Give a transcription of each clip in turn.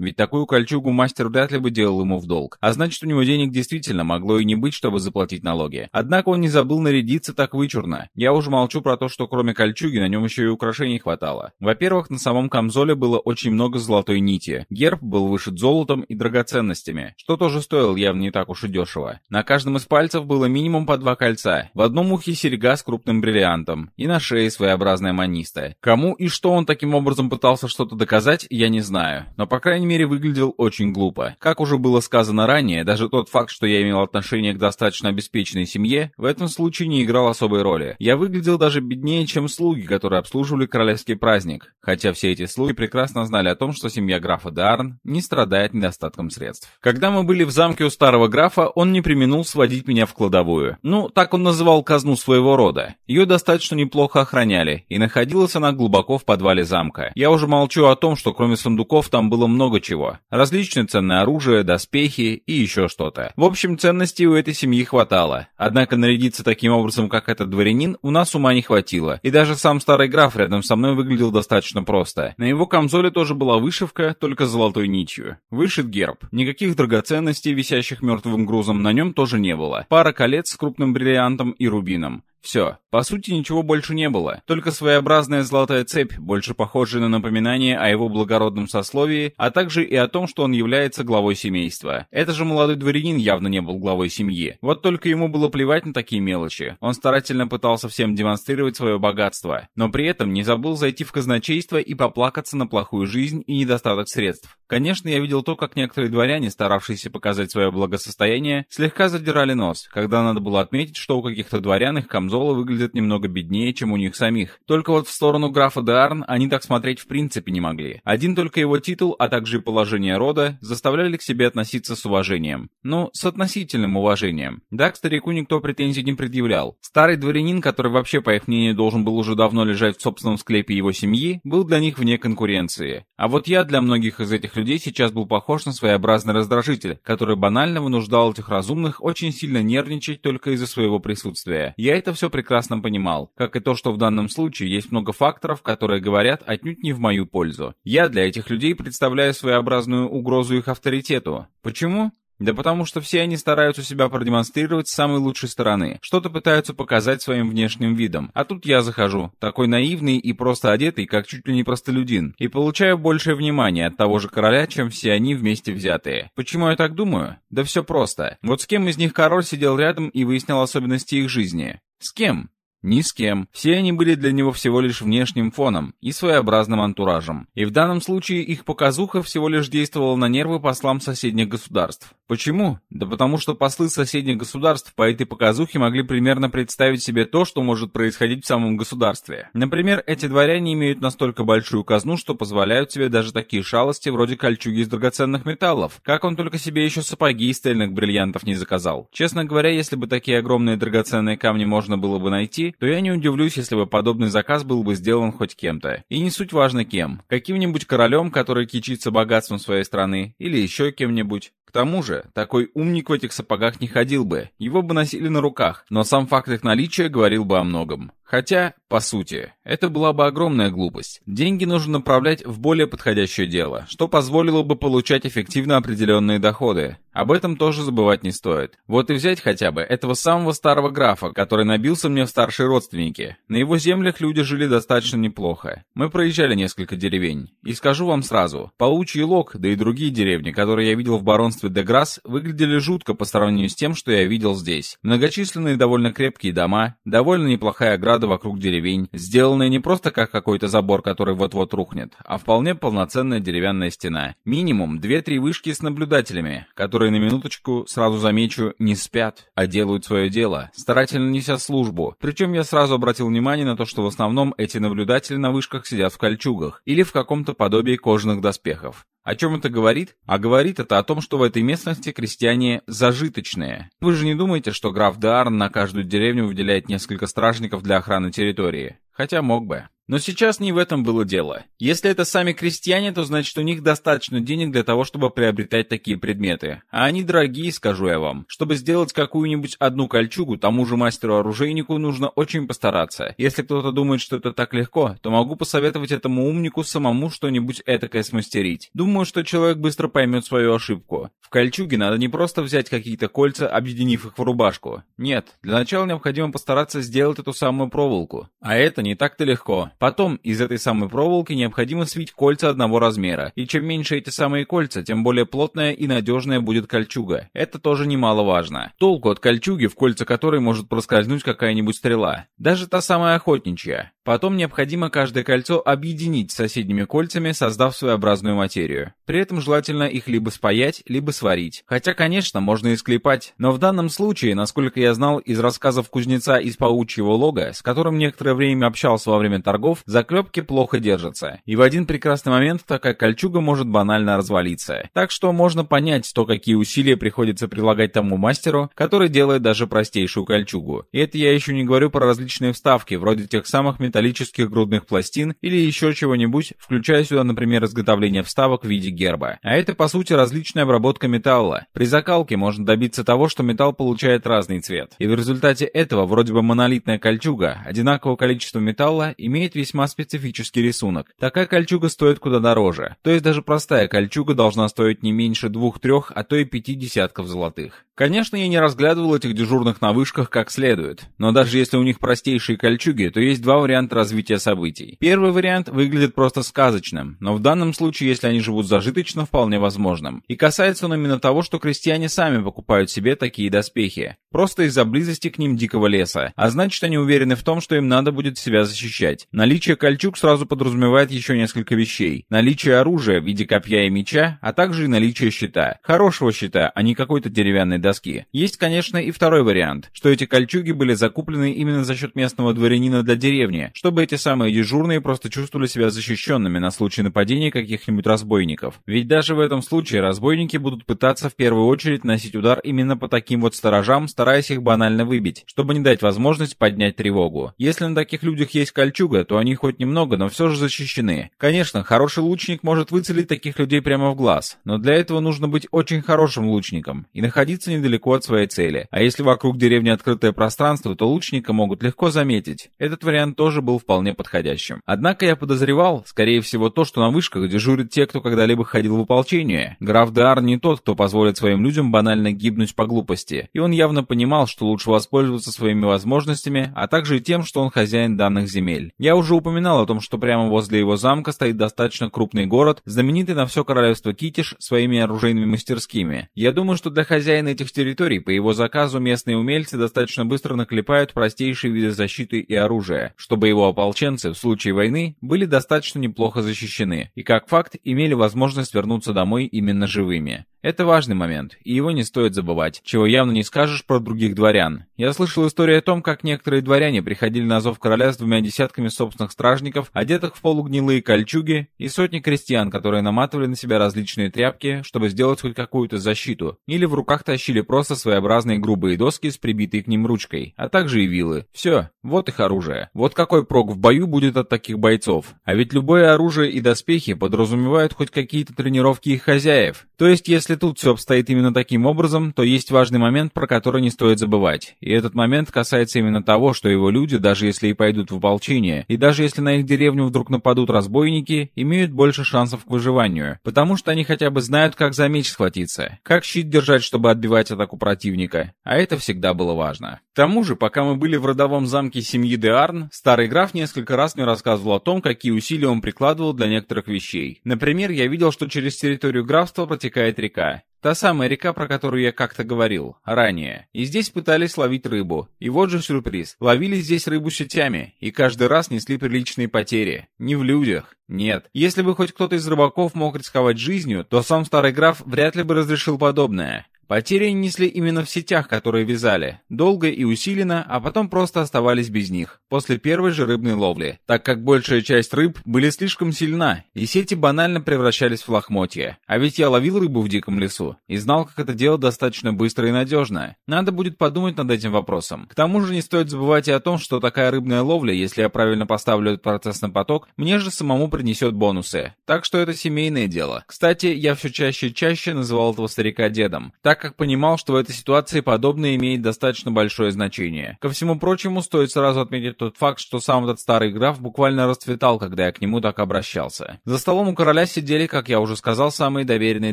Ведь такую кольчугу мастер вряд ли бы делал ему в долг. А значит, у него денег действительно могло и не быть, чтобы заплатить налоги. Однако он не забыл нарядиться так вычурно. Я уже молчу про то, что кроме кольчуги на нем еще и украшений хватало. Во-первых, на самом камзоле было очень много золотой нити. Герб был вышит золотом и драгоценностями, что тоже стоил явно не так уж и дешево. На каждом из пальцев было минимум по два кольца. В одном ухе серьга с крупным бриллиантом, и на шее своеобразная маниста. Кому и что он таким образом пытался что-то доказать, я не знаю. Но, по крайней мере, выглядел очень глупо. Как уже было сказано ранее, даже тот факт, что я имел отношение к достаточно обеспеченной семье, в этом случае не играл особой роли. Я выглядел даже беднее, чем слуги, которые обслуживали королевский праздник. Хотя все эти слуги прекрасно знали о том, что семья графа Дарн не страдает недостатком средств. Когда мы были в замке у старого графа, он не применул сводить меня в кладовую. Ну, так он называл казну своего рода. Ее достаточно неплохо охраняли, и находилась она глубоко в подвале замка. Я уже молчу о том, что кроме сундуков там было много чего. Различные ценное оружие, доспехи и еще что-то. В общем, ценностей у этой семьи хватало. Однако нарядиться таким образом, как этот дворянин, у нас ума не хватило. И даже сам старый граф рядом со мной выглядел достаточно просто. На его камзоле тоже была вышивка, только золотой нитью. Вышит герб. Никаких драгоценностей, висящих мертвым грузом, на нем тоже не было. Пара колец с крупным бриллиантом и рубином. Все. По сути, ничего больше не было. Только своеобразная золотая цепь, больше похожая на напоминание о его благородном сословии, а также и о том, что он является главой семейства. Это же молодой дворянин явно не был главой семьи. Вот только ему было плевать на такие мелочи. Он старательно пытался всем демонстрировать свое богатство, но при этом не забыл зайти в казначейство и поплакаться на плохую жизнь и недостаток средств. Конечно, я видел то, как некоторые дворяне, старавшиеся показать свое благосостояние, слегка задирали нос, когда надо было отметить, что у каких-то дворян их камзол Камзола выглядят немного беднее, чем у них самих. Только вот в сторону графа Деарн они так смотреть в принципе не могли. Один только его титул, а также и положение рода, заставляли к себе относиться с уважением. Ну, с относительным уважением. Да, к старику никто претензий не предъявлял. Старый дворянин, который вообще, по их мнению, должен был уже давно лежать в собственном склепе его семьи, был для них вне конкуренции. А вот я для многих из этих людей сейчас был похож на своеобразный раздражитель, который банально вынуждал этих разумных очень сильно нервничать только из-за своего присутствия. Я это все прекрасно понимал, как и то, что в данном случае есть много факторов, которые говорят отнюдь не в мою пользу. Я для этих людей представляю своеобразную угрозу их авторитету. Почему? Да потому что все они стараются себя продемонстрировать с самой лучшей стороны, что-то пытаются показать своим внешним видом. А тут я захожу, такой наивный и просто одетый, как чуть ли не простолюдин, и получаю большее внимание от того же короля, чем все они вместе взятые. Почему я так думаю? Да все просто. Вот с кем из них король сидел рядом и выяснял особенности их жизни? С кем? Ни с кем. Все они были для него всего лишь внешним фоном и своеобразным антуражем. И в данном случае их показуха всего лишь действовала на нервы послам соседних государств. Почему? Да потому что послы соседних государств по этой показухе могли примерно представить себе то, что может происходить в самом государстве. Например, эти дворяне имеют настолько большую казну, что позволяют себе даже такие шалости вроде кольчуги из драгоценных металлов. Как он только себе еще сапоги из цельных бриллиантов не заказал. Честно говоря, если бы такие огромные драгоценные камни можно было бы найти, то я не удивлюсь, если бы подобный заказ был бы сделан хоть кем-то. И не суть важно кем. Каким-нибудь королем, который кичится богатством своей страны, или еще кем-нибудь. К тому же, такой умник в этих сапогах не ходил бы, его бы носили на руках, но сам факт их наличия говорил бы о многом. Хотя, по сути, это была бы огромная глупость. Деньги нужно направлять в более подходящее дело, что позволило бы получать эффективно определенные доходы. Об этом тоже забывать не стоит. Вот и взять хотя бы этого самого старого графа, который набился мне в старшие родственники. На его землях люди жили достаточно неплохо. Мы проезжали несколько деревень. И скажу вам сразу, Паучий Лог, да и другие деревни, которые я видел в баронстве Деграсс, выглядели жутко по сравнению с тем, что я видел здесь. Многочисленные довольно крепкие дома, довольно неплохая ограда вокруг деревень, сделанные не просто как какой-то забор, который вот-вот рухнет, а вполне полноценная деревянная стена. Минимум 2-3 вышки с наблюдателями, которые на минуточку, сразу замечу, не спят, а делают свое дело, старательно неся службу. Причем я сразу обратил внимание на то, что в основном эти наблюдатели на вышках сидят в кольчугах или в каком-то подобии кожаных доспехов. О чем это говорит? А говорит это о том, что в этой местности крестьяне зажиточные. Вы же не думаете, что граф Даарн на каждую деревню выделяет несколько стражников для охраны территории? Хотя мог бы. Но сейчас не в этом было дело. Если это сами крестьяне, то значит у них достаточно денег для того, чтобы приобретать такие предметы. А они дорогие, скажу я вам. Чтобы сделать какую-нибудь одну кольчугу, тому же мастеру-оружейнику нужно очень постараться. Если кто-то думает, что это так легко, то могу посоветовать этому умнику самому что-нибудь этакое смастерить. Думаю, что человек быстро поймет свою ошибку. В кольчуге надо не просто взять какие-то кольца, объединив их в рубашку. Нет, для начала необходимо постараться сделать эту самую проволоку. А это не так-то легко. Потом из этой самой проволоки необходимо свить кольца одного размера. И чем меньше эти самые кольца, тем более плотная и надежная будет кольчуга. Это тоже немаловажно. Толку от кольчуги, в кольца которой может проскользнуть какая-нибудь стрела. Даже та самая охотничья. Потом необходимо каждое кольцо объединить с соседними кольцами, создав своеобразную материю. При этом желательно их либо спаять, либо сварить. Хотя, конечно, можно и склепать, но в данном случае, насколько я знал из рассказов кузнеца из паучьего лога, с которым некоторое время общался во время торгов, заклепки плохо держатся. И в один прекрасный момент такая кольчуга может банально развалиться. Так что можно понять то, какие усилия приходится прилагать тому мастеру, который делает даже простейшую кольчугу. И это я еще не говорю про различные вставки, вроде тех самых металлических металлических грудных пластин или еще чего-нибудь, включая сюда, например, изготовление вставок в виде герба. А это, по сути, различная обработка металла. При закалке можно добиться того, что металл получает разный цвет. И в результате этого вроде бы монолитная кольчуга одинакового количества металла имеет весьма специфический рисунок. Такая кольчуга стоит куда дороже. То есть даже простая кольчуга должна стоить не меньше двух-трех, а то и пяти десятков золотых. Конечно, я не разглядывал этих дежурных на вышках как следует, но даже если у них простейшие кольчуги, то есть два варианта развития событий. Первый вариант выглядит просто сказочным, но в данном случае, если они живут зажиточно, вполне возможным. И касается он именно того, что крестьяне сами покупают себе такие доспехи. Просто из-за близости к ним дикого леса. А значит, они уверены в том, что им надо будет себя защищать. Наличие кольчуг сразу подразумевает еще несколько вещей. Наличие оружия в виде копья и меча, а также и наличие щита. Хорошего щита, а не какой-то деревянной доски. Есть, конечно, и второй вариант, что эти кольчуги были закуплены именно за счет местного дворянина для деревни, чтобы эти самые дежурные просто чувствовали себя защищенными на случай нападения каких-нибудь разбойников. Ведь даже в этом случае разбойники будут пытаться в первую очередь носить удар именно по таким вот сторожам, стараясь их банально выбить, чтобы не дать возможность поднять тревогу. Если на таких людях есть кольчуга, то они хоть немного, но все же защищены. Конечно, хороший лучник может выцелить таких людей прямо в глаз, но для этого нужно быть очень хорошим лучником и находиться недалеко от своей цели. А если вокруг деревни открытое пространство, то лучника могут легко заметить. Этот вариант тоже был вполне подходящим. Однако я подозревал, скорее всего, то, что на вышках дежурят те, кто когда-либо ходил в ополчение. Граф Деар не тот, кто позволит своим людям банально гибнуть по глупости, и он явно понимал, что лучше воспользоваться своими возможностями, а также и тем, что он хозяин данных земель. Я уже упоминал о том, что прямо возле его замка стоит достаточно крупный город, знаменитый на все королевство Китиш своими оружейными мастерскими. Я думаю, что для хозяина этих территорий по его заказу местные умельцы достаточно быстро наклепают простейшие виды защиты и оружия, чтобы его ополченцы в случае войны были достаточно неплохо защищены и как факт имели возможность вернуться домой именно живыми. Это важный момент, и его не стоит забывать, чего явно не скажешь про других дворян. Я слышал историю о том, как некоторые дворяне приходили на зов короля с двумя десятками собственных стражников, одетых в полугнилые кольчуги, и сотни крестьян, которые наматывали на себя различные тряпки, чтобы сделать хоть какую-то защиту, или в руках тащили просто своеобразные грубые доски с прибитой к ним ручкой, а также и вилы. Все, вот их оружие. Вот какой прок в бою будет от таких бойцов. А ведь любое оружие и доспехи подразумевают хоть какие-то тренировки их хозяев. То есть, если если тут все обстоит именно таким образом, то есть важный момент, про который не стоит забывать. И этот момент касается именно того, что его люди, даже если и пойдут в ополчение, и даже если на их деревню вдруг нападут разбойники, имеют больше шансов к выживанию, потому что они хотя бы знают, как за меч схватиться, как щит держать, чтобы отбивать атаку противника, а это всегда было важно. К тому же, пока мы были в родовом замке семьи де Арн, старый граф несколько раз мне рассказывал о том, какие усилия он прикладывал для некоторых вещей. Например, я видел, что через территорию графства протекает река, река. Та самая река, про которую я как-то говорил ранее. И здесь пытались ловить рыбу. И вот же сюрприз. Ловили здесь рыбу сетями, и каждый раз несли приличные потери. Не в людях. Нет. Если бы хоть кто-то из рыбаков мог рисковать жизнью, то сам старый граф вряд ли бы разрешил подобное. Потери несли именно в сетях, которые вязали. Долго и усиленно, а потом просто оставались без них. После первой же рыбной ловли. Так как большая часть рыб были слишком сильна, и сети банально превращались в лохмотья. А ведь я ловил рыбу в диком лесу и знал, как это делать достаточно быстро и надежно. Надо будет подумать над этим вопросом. К тому же не стоит забывать и о том, что такая рыбная ловля, если я правильно поставлю этот процесс на поток, мне же самому принесет бонусы. Так что это семейное дело. Кстати, я все чаще и чаще называл этого старика дедом, так как понимал, что в этой ситуации подобное имеет достаточно большое значение. Ко всему прочему, стоит сразу отметить тот факт, что сам этот старый граф буквально расцветал, когда я к нему так обращался. За столом у короля сидели, как я уже сказал, самые доверенные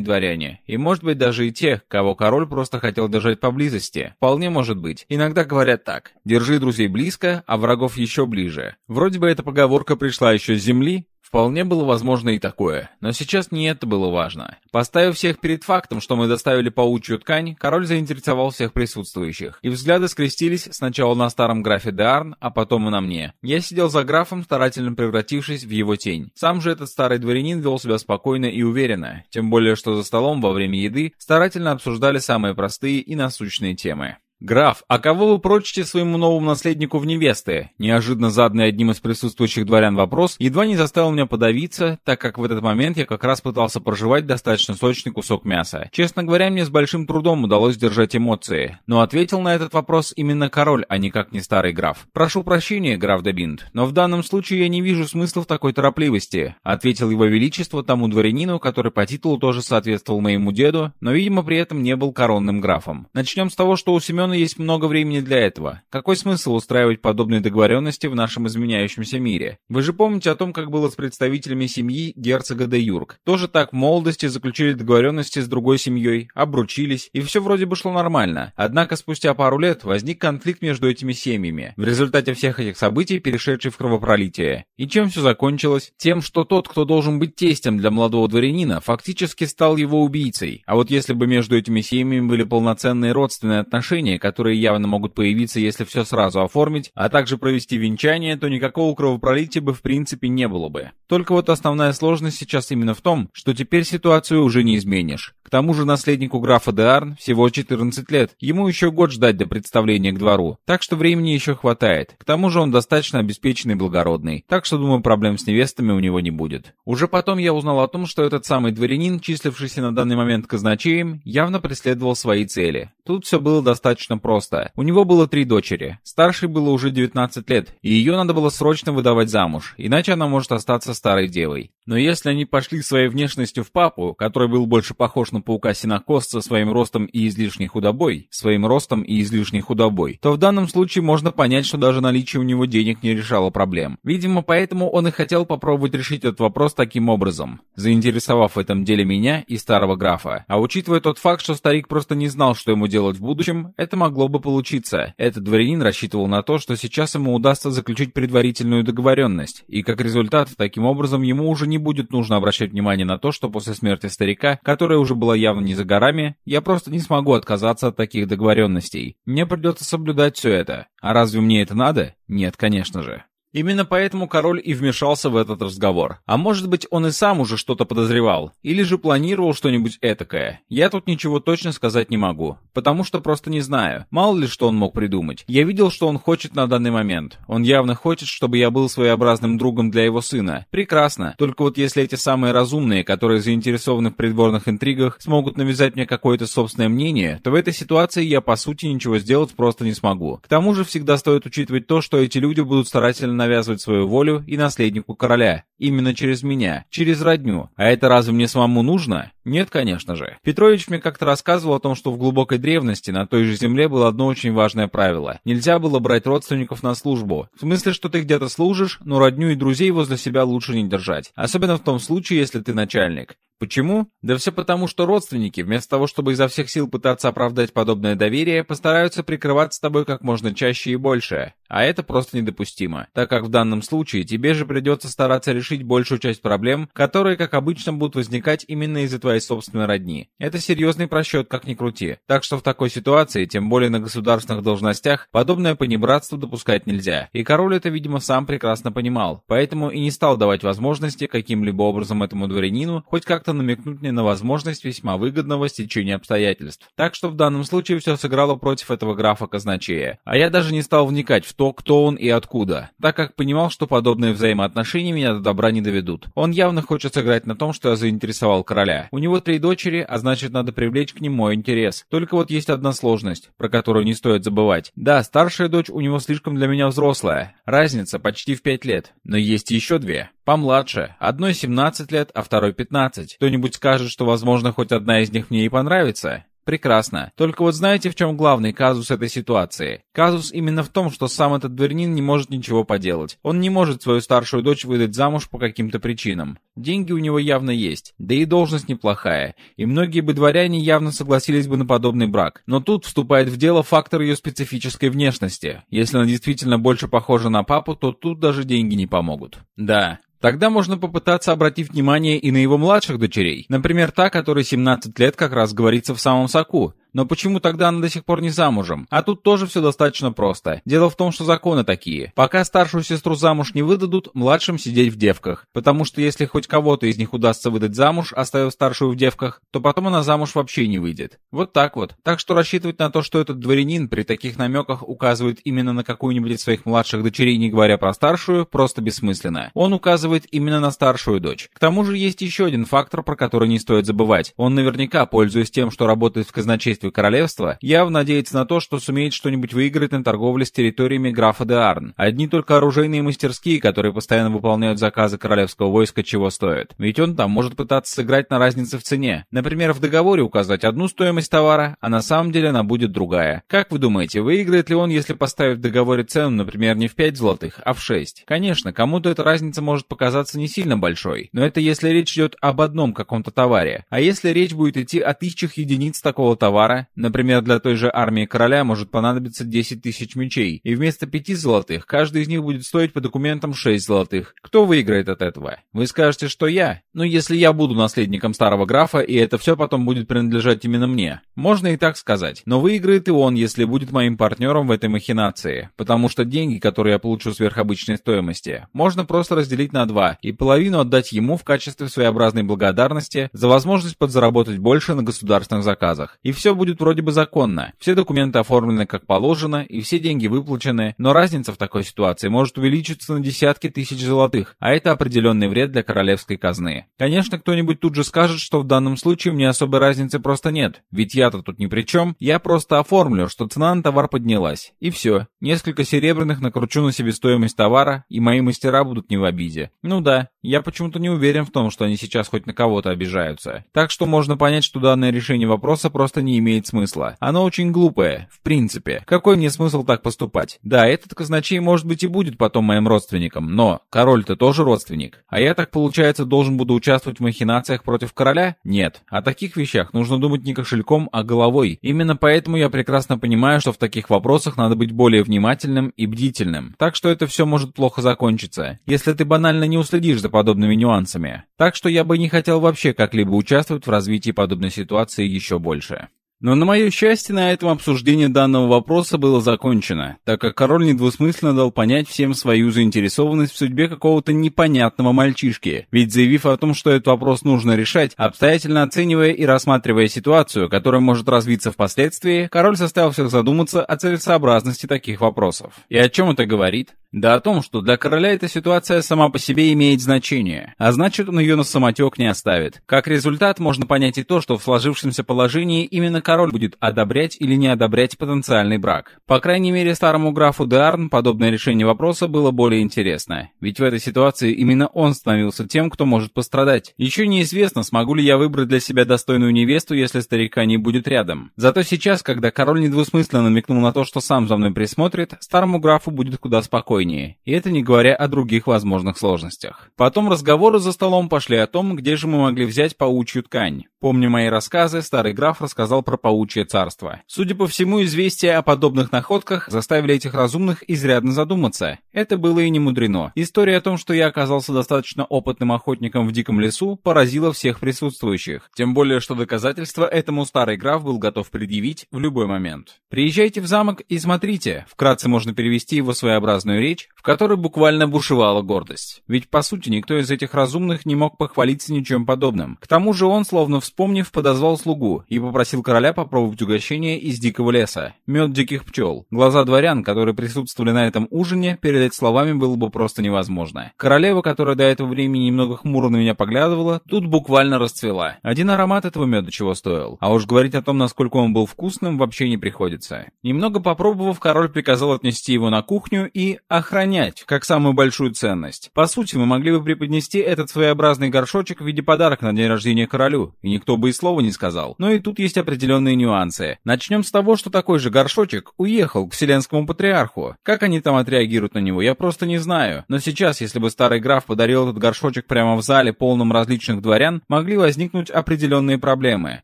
дворяне. И может быть даже и те, кого король просто хотел держать поблизости. Вполне может быть. Иногда говорят так. Держи друзей близко, а врагов еще ближе. Вроде бы эта поговорка пришла еще с земли, Вполне было возможно и такое, но сейчас не это было важно. Поставив всех перед фактом, что мы доставили паучью ткань, король заинтересовал всех присутствующих, и взгляды скрестились сначала на старом графе Деарн, а потом и на мне. Я сидел за графом, старательно превратившись в его тень. Сам же этот старый дворянин вел себя спокойно и уверенно, тем более что за столом во время еды старательно обсуждали самые простые и насущные темы. «Граф, а кого вы прочите своему новому наследнику в невесты?» Неожиданно заданный одним из присутствующих дворян вопрос едва не заставил меня подавиться, так как в этот момент я как раз пытался проживать достаточно сочный кусок мяса. Честно говоря, мне с большим трудом удалось держать эмоции, но ответил на этот вопрос именно король, а никак не старый граф. «Прошу прощения, граф Дебинт, но в данном случае я не вижу смысла в такой торопливости», ответил его величество тому дворянину, который по титулу тоже соответствовал моему деду, но, видимо, при этом не был коронным графом. Начнем с того, что у Семена есть много времени для этого. Какой смысл устраивать подобные договоренности в нашем изменяющемся мире? Вы же помните о том, как было с представителями семьи герцога де Юрк. Тоже так в молодости заключили договоренности с другой семьей, обручились, и все вроде бы шло нормально. Однако спустя пару лет возник конфликт между этими семьями, в результате всех этих событий перешедший в кровопролитие. И чем все закончилось? Тем, что тот, кто должен быть тестем для молодого дворянина, фактически стал его убийцей. А вот если бы между этими семьями были полноценные родственные отношения, которые явно могут появиться, если все сразу оформить, а также провести венчание, то никакого кровопролития бы в принципе не было бы. Только вот основная сложность сейчас именно в том, что теперь ситуацию уже не изменишь. К тому же наследнику графа Деарн всего 14 лет, ему еще год ждать до представления к двору, так что времени еще хватает. К тому же он достаточно обеспеченный и благородный, так что, думаю, проблем с невестами у него не будет. Уже потом я узнал о том, что этот самый дворянин, числившийся на данный момент казначеем, явно преследовал свои цели. Тут все было достаточно просто. У него было три дочери. Старшей было уже 19 лет, и ее надо было срочно выдавать замуж, иначе она может остаться старой девой. Но если они пошли своей внешностью в папу, который был больше похож на паука синокосца своим ростом и излишней худобой, своим ростом и излишней худобой, то в данном случае можно понять, что даже наличие у него денег не решало проблем. Видимо, поэтому он и хотел попробовать решить этот вопрос таким образом, заинтересовав в этом деле меня и старого графа. А учитывая тот факт, что старик просто не знал, что ему делать в будущем, это могло бы получиться. Этот дворянин рассчитывал на то, что сейчас ему удастся заключить предварительную договоренность, и как результат, таким образом ему уже не будет нужно обращать внимание на то, что после смерти старика, которая уже была явно не за горами, я просто не смогу отказаться от таких договоренностей. Мне придется соблюдать все это. А разве мне это надо? Нет, конечно же. Именно поэтому король и вмешался в этот разговор. А может быть, он и сам уже что-то подозревал, или же планировал что-нибудь этакое. Я тут ничего точно сказать не могу, потому что просто не знаю. Мало ли, что он мог придумать. Я видел, что он хочет на данный момент. Он явно хочет, чтобы я был своеобразным другом для его сына. Прекрасно. Только вот если эти самые разумные, которые заинтересованы в придворных интригах, смогут навязать мне какое-то собственное мнение, то в этой ситуации я по сути ничего сделать просто не смогу. К тому же всегда стоит учитывать то, что эти люди будут старательно навязывать свою волю и наследнику короля. Именно через меня, через родню. А это разве мне самому нужно? Нет, конечно же. Петрович мне как-то рассказывал о том, что в глубокой древности на той же земле было одно очень важное правило. Нельзя было брать родственников на службу. В смысле, что ты где-то служишь, но родню и друзей возле себя лучше не держать. Особенно в том случае, если ты начальник. Почему? Да все потому, что родственники, вместо того, чтобы изо всех сил пытаться оправдать подобное доверие, постараются прикрываться тобой как можно чаще и больше. А это просто недопустимо, так как в данном случае тебе же придется стараться решить большую часть проблем, которые, как обычно, будут возникать именно из-за твоей собственной родни. Это серьезный просчет, как ни крути. Так что в такой ситуации, тем более на государственных должностях, подобное понебратство допускать нельзя. И король это, видимо, сам прекрасно понимал, поэтому и не стал давать возможности каким-либо образом этому дворянину хоть как-то намекнуть мне на возможность весьма выгодного стечения обстоятельств. Так что в данном случае все сыграло против этого графа казначея. А я даже не стал вникать в то, кто он и откуда, так как понимал, что подобные взаимоотношения меня до добра не доведут. Он явно хочет сыграть на том, что я заинтересовал короля. У него три дочери, а значит надо привлечь к ним мой интерес. Только вот есть одна сложность, про которую не стоит забывать. Да, старшая дочь у него слишком для меня взрослая. Разница почти в пять лет. Но есть еще две. Помладше. Одной 17 лет, а второй 15. Кто-нибудь скажет, что, возможно, хоть одна из них мне и понравится? Прекрасно. Только вот знаете, в чем главный казус этой ситуации? Казус именно в том, что сам этот дворянин не может ничего поделать. Он не может свою старшую дочь выдать замуж по каким-то причинам. Деньги у него явно есть, да и должность неплохая, и многие бы дворяне явно согласились бы на подобный брак. Но тут вступает в дело фактор ее специфической внешности. Если она действительно больше похожа на папу, то тут даже деньги не помогут. Да, Тогда можно попытаться обратить внимание и на его младших дочерей. Например, та, которой 17 лет как раз говорится в самом соку. Но почему тогда она до сих пор не замужем? А тут тоже все достаточно просто. Дело в том, что законы такие. Пока старшую сестру замуж не выдадут, младшим сидеть в девках. Потому что если хоть кого-то из них удастся выдать замуж, оставив старшую в девках, то потом она замуж вообще не выйдет. Вот так вот. Так что рассчитывать на то, что этот дворянин при таких намеках указывает именно на какую-нибудь из своих младших дочерей, не говоря про старшую, просто бессмысленно. Он указывает именно на старшую дочь. К тому же есть еще один фактор, про который не стоит забывать. Он наверняка, пользуясь тем, что работает в казначействе хозяйстве королевства, явно надеется на то, что сумеет что-нибудь выиграть на торговле с территориями графа де Арн. Одни только оружейные мастерские, которые постоянно выполняют заказы королевского войска, чего стоят. Ведь он там может пытаться сыграть на разнице в цене. Например, в договоре указать одну стоимость товара, а на самом деле она будет другая. Как вы думаете, выиграет ли он, если поставить в договоре цену, например, не в 5 золотых, а в 6? Конечно, кому-то эта разница может показаться не сильно большой, но это если речь идет об одном каком-то товаре. А если речь будет идти о тысячах единиц такого товара, товара, например, для той же армии короля может понадобиться 10 тысяч мечей, и вместо 5 золотых каждый из них будет стоить по документам 6 золотых. Кто выиграет от этого? Вы скажете, что я. Но если я буду наследником старого графа, и это все потом будет принадлежать именно мне. Можно и так сказать. Но выиграет и он, если будет моим партнером в этой махинации. Потому что деньги, которые я получу сверхобычной стоимости, можно просто разделить на два, и половину отдать ему в качестве своеобразной благодарности за возможность подзаработать больше на государственных заказах. И все будет вроде бы законно. Все документы оформлены как положено, и все деньги выплачены, но разница в такой ситуации может увеличиться на десятки тысяч золотых, а это определенный вред для королевской казны. Конечно, кто-нибудь тут же скажет, что в данном случае мне особой разницы просто нет, ведь я-то тут ни при чем, я просто оформлю, что цена на товар поднялась. И все. Несколько серебряных накручу на себестоимость товара, и мои мастера будут не в обиде. Ну да, я почему-то не уверен в том, что они сейчас хоть на кого-то обижаются. Так что можно понять, что данное решение вопроса просто не имеет имеет смысла. Оно очень глупое, в принципе. Какой мне смысл так поступать? Да, этот казначей может быть и будет потом моим родственником, но король-то тоже родственник. А я так, получается, должен буду участвовать в махинациях против короля? Нет. О таких вещах нужно думать не кошельком, а головой. Именно поэтому я прекрасно понимаю, что в таких вопросах надо быть более внимательным и бдительным. Так что это все может плохо закончиться, если ты банально не уследишь за подобными нюансами. Так что я бы не хотел вообще как-либо участвовать в развитии подобной ситуации еще больше. Но на мое счастье, на этом обсуждение данного вопроса было закончено, так как король недвусмысленно дал понять всем свою заинтересованность в судьбе какого-то непонятного мальчишки. Ведь заявив о том, что этот вопрос нужно решать, обстоятельно оценивая и рассматривая ситуацию, которая может развиться впоследствии, король заставил всех задуматься о целесообразности таких вопросов. И о чем это говорит? Да о том, что для короля эта ситуация сама по себе имеет значение, а значит он ее на самотек не оставит. Как результат можно понять и то, что в сложившемся положении именно король будет одобрять или не одобрять потенциальный брак. По крайней мере старому графу Деарн подобное решение вопроса было более интересно, ведь в этой ситуации именно он становился тем, кто может пострадать. Еще неизвестно, смогу ли я выбрать для себя достойную невесту, если старика не будет рядом. Зато сейчас, когда король недвусмысленно намекнул на то, что сам за мной присмотрит, старому графу будет куда спокойнее спокойнее, и это не говоря о других возможных сложностях. Потом разговоры за столом пошли о том, где же мы могли взять паучью ткань. Помня мои рассказы, старый граф рассказал про паучье царство. Судя по всему, известия о подобных находках заставили этих разумных изрядно задуматься. Это было и не мудрено. История о том, что я оказался достаточно опытным охотником в диком лесу, поразила всех присутствующих. Тем более, что доказательства этому старый граф был готов предъявить в любой момент. Приезжайте в замок и смотрите. Вкратце можно перевести его своеобразную речь, в которой буквально бушевала гордость. Ведь, по сути, никто из этих разумных не мог похвалиться ничем подобным. К тому же он, словно вспомнив, подозвал слугу и попросил короля попробовать угощение из дикого леса. Мед диких пчел. Глаза дворян, которые присутствовали на этом ужине, передать словами было бы просто невозможно. Королева, которая до этого времени немного хмуро на меня поглядывала, тут буквально расцвела. Один аромат этого меда чего стоил. А уж говорить о том, насколько он был вкусным, вообще не приходится. Немного попробовав, король приказал отнести его на кухню и охранять, как самую большую ценность. По сути, мы могли бы преподнести этот своеобразный горшочек в виде подарка на день рождения королю, и никто бы и слова не сказал. Но и тут есть определенные нюансы. Начнем с того, что такой же горшочек уехал к Вселенскому Патриарху. Как они там отреагируют на него, я просто не знаю. Но сейчас, если бы старый граф подарил этот горшочек прямо в зале, полном различных дворян, могли возникнуть определенные проблемы.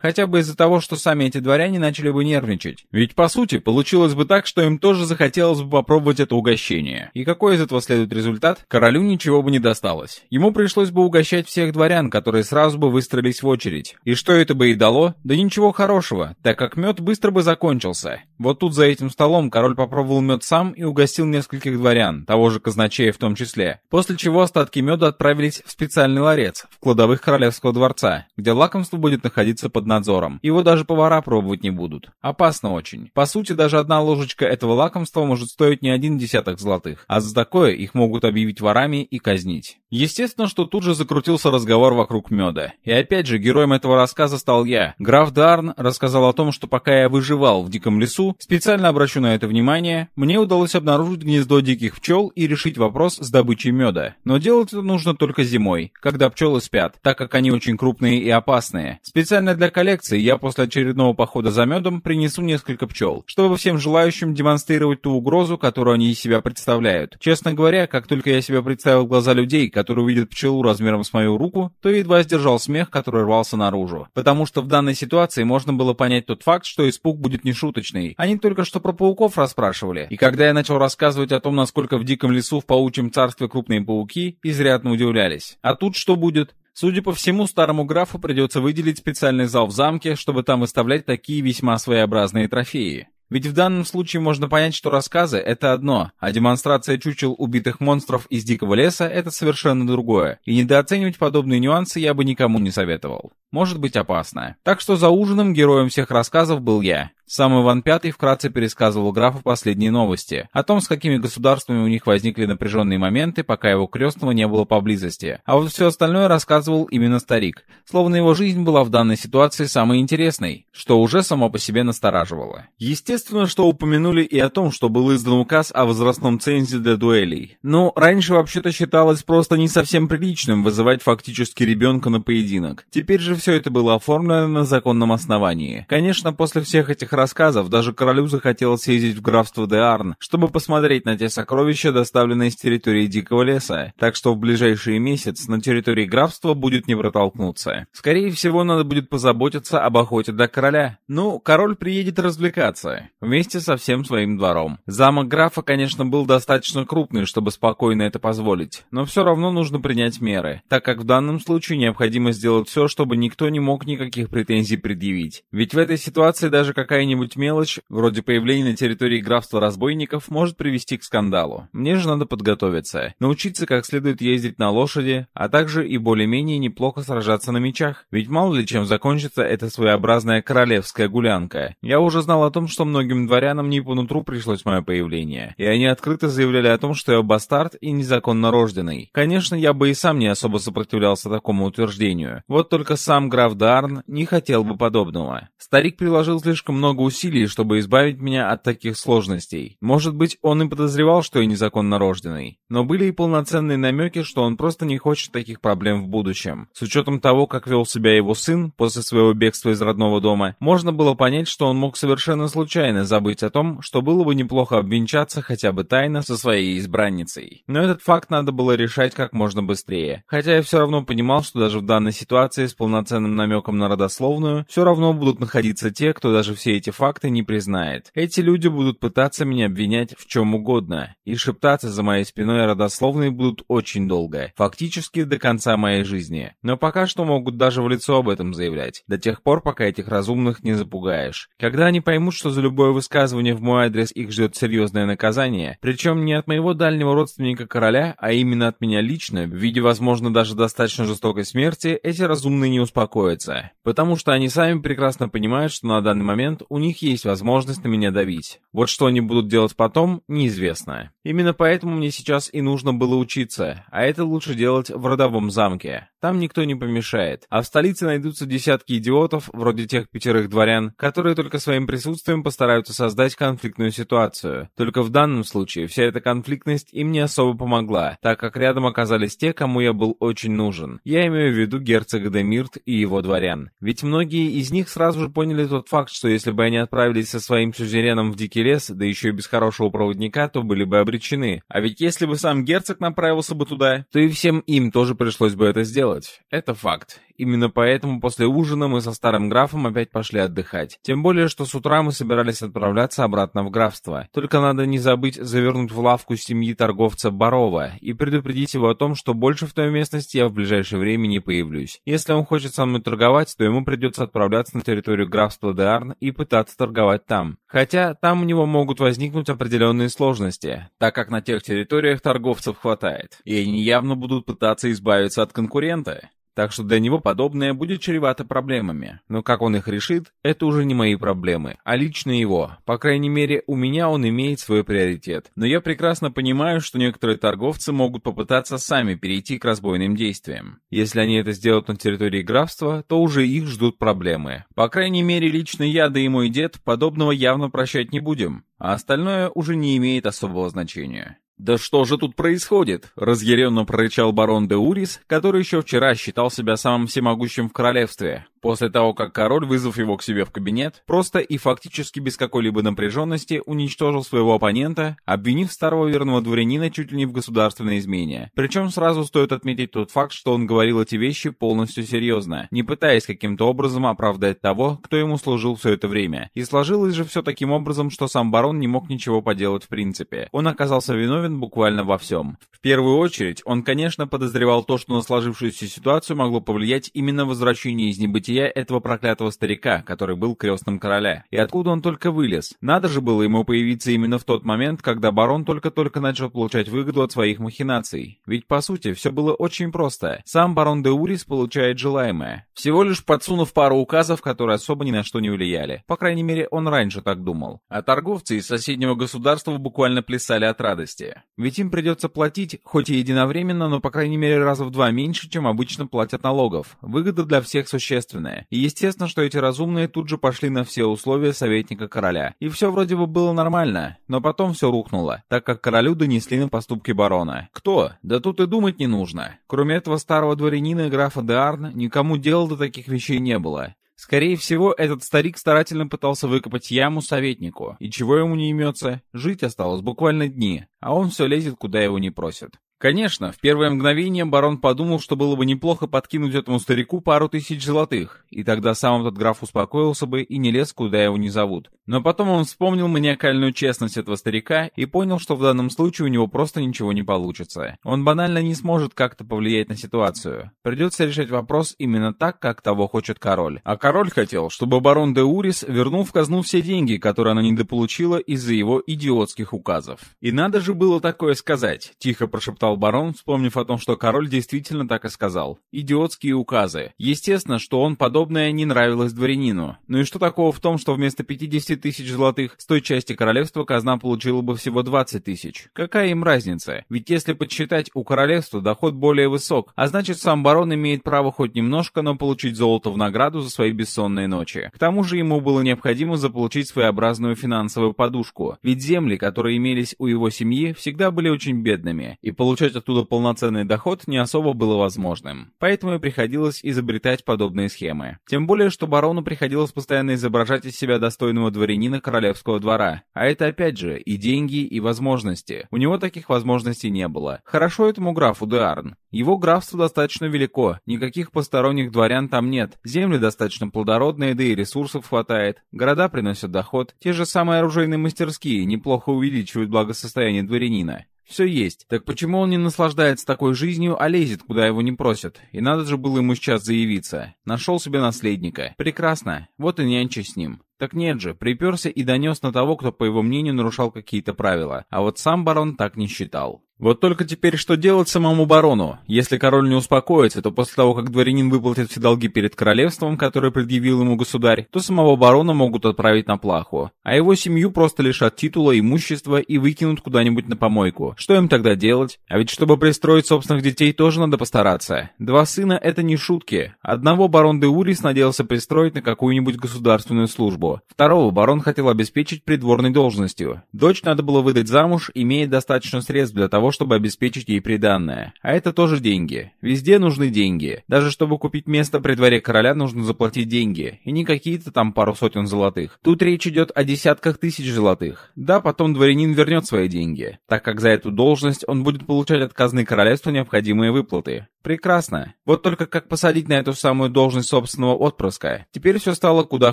Хотя бы из-за того, что сами эти дворяне начали бы нервничать. Ведь, по сути, получилось бы так, что им тоже захотелось бы попробовать это угощение. И какой из этого следует результат? Королю ничего бы не досталось. Ему пришлось бы угощать всех дворян, которые сразу бы выстроились в очередь. И что это бы и дало? Да ничего хорошего, так как мед быстро бы закончился. Вот тут за этим столом король попробовал мед сам и угостил нескольких дворян, того же казначея в том числе. После чего остатки меда отправились в специальный ларец, в кладовых королевского дворца, где лакомство будет находиться под надзором. Его даже повара пробовать не будут. Опасно очень. По сути, даже одна ложечка этого лакомства может стоить не один десяток золотых, а за такое их могут объявить ворами и казнить. Естественно, что тут же закрутился разговор вокруг меда. И опять же, героем этого рассказа стал я. Граф Дарн рассказал о том, что пока я выживал в диком лесу, специально обращу на это внимание, мне удалось обнаружить гнездо диких пчел и решить вопрос с добычей меда. Но делать это нужно только зимой, когда пчелы спят, так как они очень крупные и опасные. Специально для коллекции я после очередного похода за медом принесу несколько пчел, чтобы всем желающим демонстрировать ту угрозу, которую они из себя представляют. Честно говоря, как только я себя представил глаза людей, которые увидят пчелу размером с мою руку, то едва сдержал смех, который рвался наружу. Потому что в данной ситуации можно было понять тот факт, что испуг будет нешуточный. Они только что про пауков расспрашивали. И когда я начал рассказывать о том, насколько в диком лесу в паучьем царстве крупные пауки, изрядно удивлялись. А тут что будет? Судя по всему, старому графу придется выделить специальный зал в замке, чтобы там выставлять такие весьма своеобразные трофеи. Ведь в данном случае можно понять, что рассказы — это одно, а демонстрация чучел убитых монстров из дикого леса — это совершенно другое, и недооценивать подобные нюансы я бы никому не советовал. Может быть опасно. Так что за ужином героем всех рассказов был я. Сам Иван V вкратце пересказывал графу последние новости, о том, с какими государствами у них возникли напряженные моменты, пока его крестного не было поблизости. А вот все остальное рассказывал именно старик, словно его жизнь была в данной ситуации самой интересной, что уже само по себе настораживало. Естественно, что упомянули и о том, что был издан указ о возрастном цензе для дуэлей. Но раньше вообще-то считалось просто не совсем приличным вызывать фактически ребенка на поединок. Теперь же все это было оформлено на законном основании. Конечно, после всех этих рассказов даже королю захотелось съездить в графство де Арн, чтобы посмотреть на те сокровища, доставленные с территории Дикого леса, так что в ближайший месяц на территории графства будет не протолкнуться. Скорее всего, надо будет позаботиться об охоте до короля. Ну, король приедет развлекаться, вместе со всем своим двором. Замок графа, конечно, был достаточно крупный, чтобы спокойно это позволить, но все равно нужно принять меры, так как в данном случае необходимо сделать все, чтобы никто не мог никаких претензий предъявить. Ведь в этой ситуации даже какая какая-нибудь мелочь, вроде появления на территории графства разбойников, может привести к скандалу. Мне же надо подготовиться, научиться как следует ездить на лошади, а также и более-менее неплохо сражаться на мечах. Ведь мало ли чем закончится эта своеобразная королевская гулянка. Я уже знал о том, что многим дворянам не по нутру пришлось мое появление, и они открыто заявляли о том, что я бастард и незаконно рожденный. Конечно, я бы и сам не особо сопротивлялся такому утверждению. Вот только сам граф Дарн не хотел бы подобного. Старик приложил слишком много усилий, чтобы избавить меня от таких сложностей. Может быть, он и подозревал, что я незаконно рожденный. Но были и полноценные намеки, что он просто не хочет таких проблем в будущем. С учетом того, как вел себя его сын после своего бегства из родного дома, можно было понять, что он мог совершенно случайно забыть о том, что было бы неплохо обвенчаться хотя бы тайно со своей избранницей. Но этот факт надо было решать как можно быстрее. Хотя я все равно понимал, что даже в данной ситуации с полноценным намеком на родословную, все равно будут находиться те, кто даже все эти факты не признает. Эти люди будут пытаться меня обвинять в чем угодно, и шептаться за моей спиной родословные будут очень долго, фактически до конца моей жизни. Но пока что могут даже в лицо об этом заявлять, до тех пор, пока этих разумных не запугаешь. Когда они поймут, что за любое высказывание в мой адрес их ждет серьезное наказание, причем не от моего дальнего родственника короля, а именно от меня лично, в виде, возможно, даже достаточно жестокой смерти, эти разумные не успокоятся. Потому что они сами прекрасно понимают, что на данный момент у них есть возможность на меня давить. Вот что они будут делать потом, неизвестно. Именно поэтому мне сейчас и нужно было учиться, а это лучше делать в родовом замке. Там никто не помешает. А в столице найдутся десятки идиотов, вроде тех пятерых дворян, которые только своим присутствием постараются создать конфликтную ситуацию. Только в данном случае вся эта конфликтность им не особо помогла, так как рядом оказались те, кому я был очень нужен. Я имею в виду герцога Демирт и его дворян. Ведь многие из них сразу же поняли тот факт, что если бы они отправились со своим сюзереном в дикий лес, да еще и без хорошего проводника, то были бы обречены. А ведь если бы сам герцог направился бы туда, то и всем им тоже пришлось бы это сделать делать. Это факт. Именно поэтому после ужина мы со старым графом опять пошли отдыхать. Тем более, что с утра мы собирались отправляться обратно в графство. Только надо не забыть завернуть в лавку семьи торговца Барова и предупредить его о том, что больше в той местности я в ближайшее время не появлюсь. Если он хочет со мной торговать, то ему придется отправляться на территорию графства Деарн и пытаться торговать там. Хотя там у него могут возникнуть определенные сложности, так как на тех территориях торговцев хватает. И они явно будут пытаться избавиться от конкурента. Так что для него подобное будет чревато проблемами. Но как он их решит, это уже не мои проблемы, а лично его. По крайней мере, у меня он имеет свой приоритет. Но я прекрасно понимаю, что некоторые торговцы могут попытаться сами перейти к разбойным действиям. Если они это сделают на территории графства, то уже их ждут проблемы. По крайней мере, лично я, да и мой дед, подобного явно прощать не будем. А остальное уже не имеет особого значения. «Да что же тут происходит?» — разъяренно прорычал барон де Урис, который еще вчера считал себя самым всемогущим в королевстве. После того, как король, вызвав его к себе в кабинет, просто и фактически без какой-либо напряженности уничтожил своего оппонента, обвинив старого верного дворянина чуть ли не в государственной измене. Причем сразу стоит отметить тот факт, что он говорил эти вещи полностью серьезно, не пытаясь каким-то образом оправдать того, кто ему служил все это время. И сложилось же все таким образом, что сам барон не мог ничего поделать в принципе. Он оказался виновен буквально во всем. В первую очередь, он, конечно, подозревал то, что на сложившуюся ситуацию могло повлиять именно возвращение из небытия жития этого проклятого старика, который был крестным короля. И откуда он только вылез? Надо же было ему появиться именно в тот момент, когда барон только-только начал получать выгоду от своих махинаций. Ведь, по сути, все было очень просто. Сам барон де Урис получает желаемое. Всего лишь подсунув пару указов, которые особо ни на что не влияли. По крайней мере, он раньше так думал. А торговцы из соседнего государства буквально плясали от радости. Ведь им придется платить, хоть и единовременно, но по крайней мере раза в два меньше, чем обычно платят налогов. Выгода для всех существенная разумные. И естественно, что эти разумные тут же пошли на все условия советника короля. И все вроде бы было нормально, но потом все рухнуло, так как королю донесли на поступки барона. Кто? Да тут и думать не нужно. Кроме этого старого дворянина и графа де Арн, никому дела до таких вещей не было. Скорее всего, этот старик старательно пытался выкопать яму советнику. И чего ему не имется? Жить осталось буквально дни, а он все лезет, куда его не просят. Конечно, в первое мгновение барон подумал, что было бы неплохо подкинуть этому старику пару тысяч золотых, и тогда сам этот граф успокоился бы и не лез, куда его не зовут. Но потом он вспомнил маниакальную честность этого старика и понял, что в данном случае у него просто ничего не получится. Он банально не сможет как-то повлиять на ситуацию. Придется решать вопрос именно так, как того хочет король. А король хотел, чтобы барон де Урис вернул в казну все деньги, которые она недополучила из-за его идиотских указов. И надо же было такое сказать, тихо прошептал проворчал барон, вспомнив о том, что король действительно так и сказал. Идиотские указы. Естественно, что он подобное не нравилось дворянину. Ну и что такого в том, что вместо 50 тысяч золотых с той части королевства казна получила бы всего 20 тысяч? Какая им разница? Ведь если подсчитать, у королевства доход более высок, а значит сам барон имеет право хоть немножко, но получить золото в награду за свои бессонные ночи. К тому же ему было необходимо заполучить своеобразную финансовую подушку, ведь земли, которые имелись у его семьи, всегда были очень бедными, и получать оттуда полноценный доход не особо было возможным. Поэтому и приходилось изобретать подобные схемы. Тем более, что барону приходилось постоянно изображать из себя достойного дворянина королевского двора. А это опять же и деньги, и возможности. У него таких возможностей не было. Хорошо этому графу Деарн. Его графство достаточно велико, никаких посторонних дворян там нет, земли достаточно плодородные, да и ресурсов хватает, города приносят доход, те же самые оружейные мастерские неплохо увеличивают благосостояние дворянина. Все есть. Так почему он не наслаждается такой жизнью, а лезет, куда его не просят? И надо же было ему сейчас заявиться. Нашел себе наследника. Прекрасно. Вот и нянча с ним. Так нет же, приперся и донес на того, кто, по его мнению, нарушал какие-то правила. А вот сам барон так не считал. Вот только теперь что делать самому барону? Если король не успокоится, то после того, как дворянин выплатит все долги перед королевством, которые предъявил ему государь, то самого барона могут отправить на плаху. А его семью просто лишат титула, имущества и выкинут куда-нибудь на помойку. Что им тогда делать? А ведь чтобы пристроить собственных детей, тоже надо постараться. Два сына — это не шутки. Одного барон де Урис надеялся пристроить на какую-нибудь государственную службу. Второго барон хотел обеспечить придворной должностью. Дочь надо было выдать замуж, имея достаточно средств для того, чтобы обеспечить ей приданное. А это тоже деньги. Везде нужны деньги. Даже чтобы купить место при дворе короля, нужно заплатить деньги. И не какие-то там пару сотен золотых. Тут речь идет о десятках тысяч золотых. Да, потом дворянин вернет свои деньги, так как за эту должность он будет получать от казны королевства необходимые выплаты. Прекрасно. Вот только как посадить на эту самую должность собственного отпрыска? Теперь все стало куда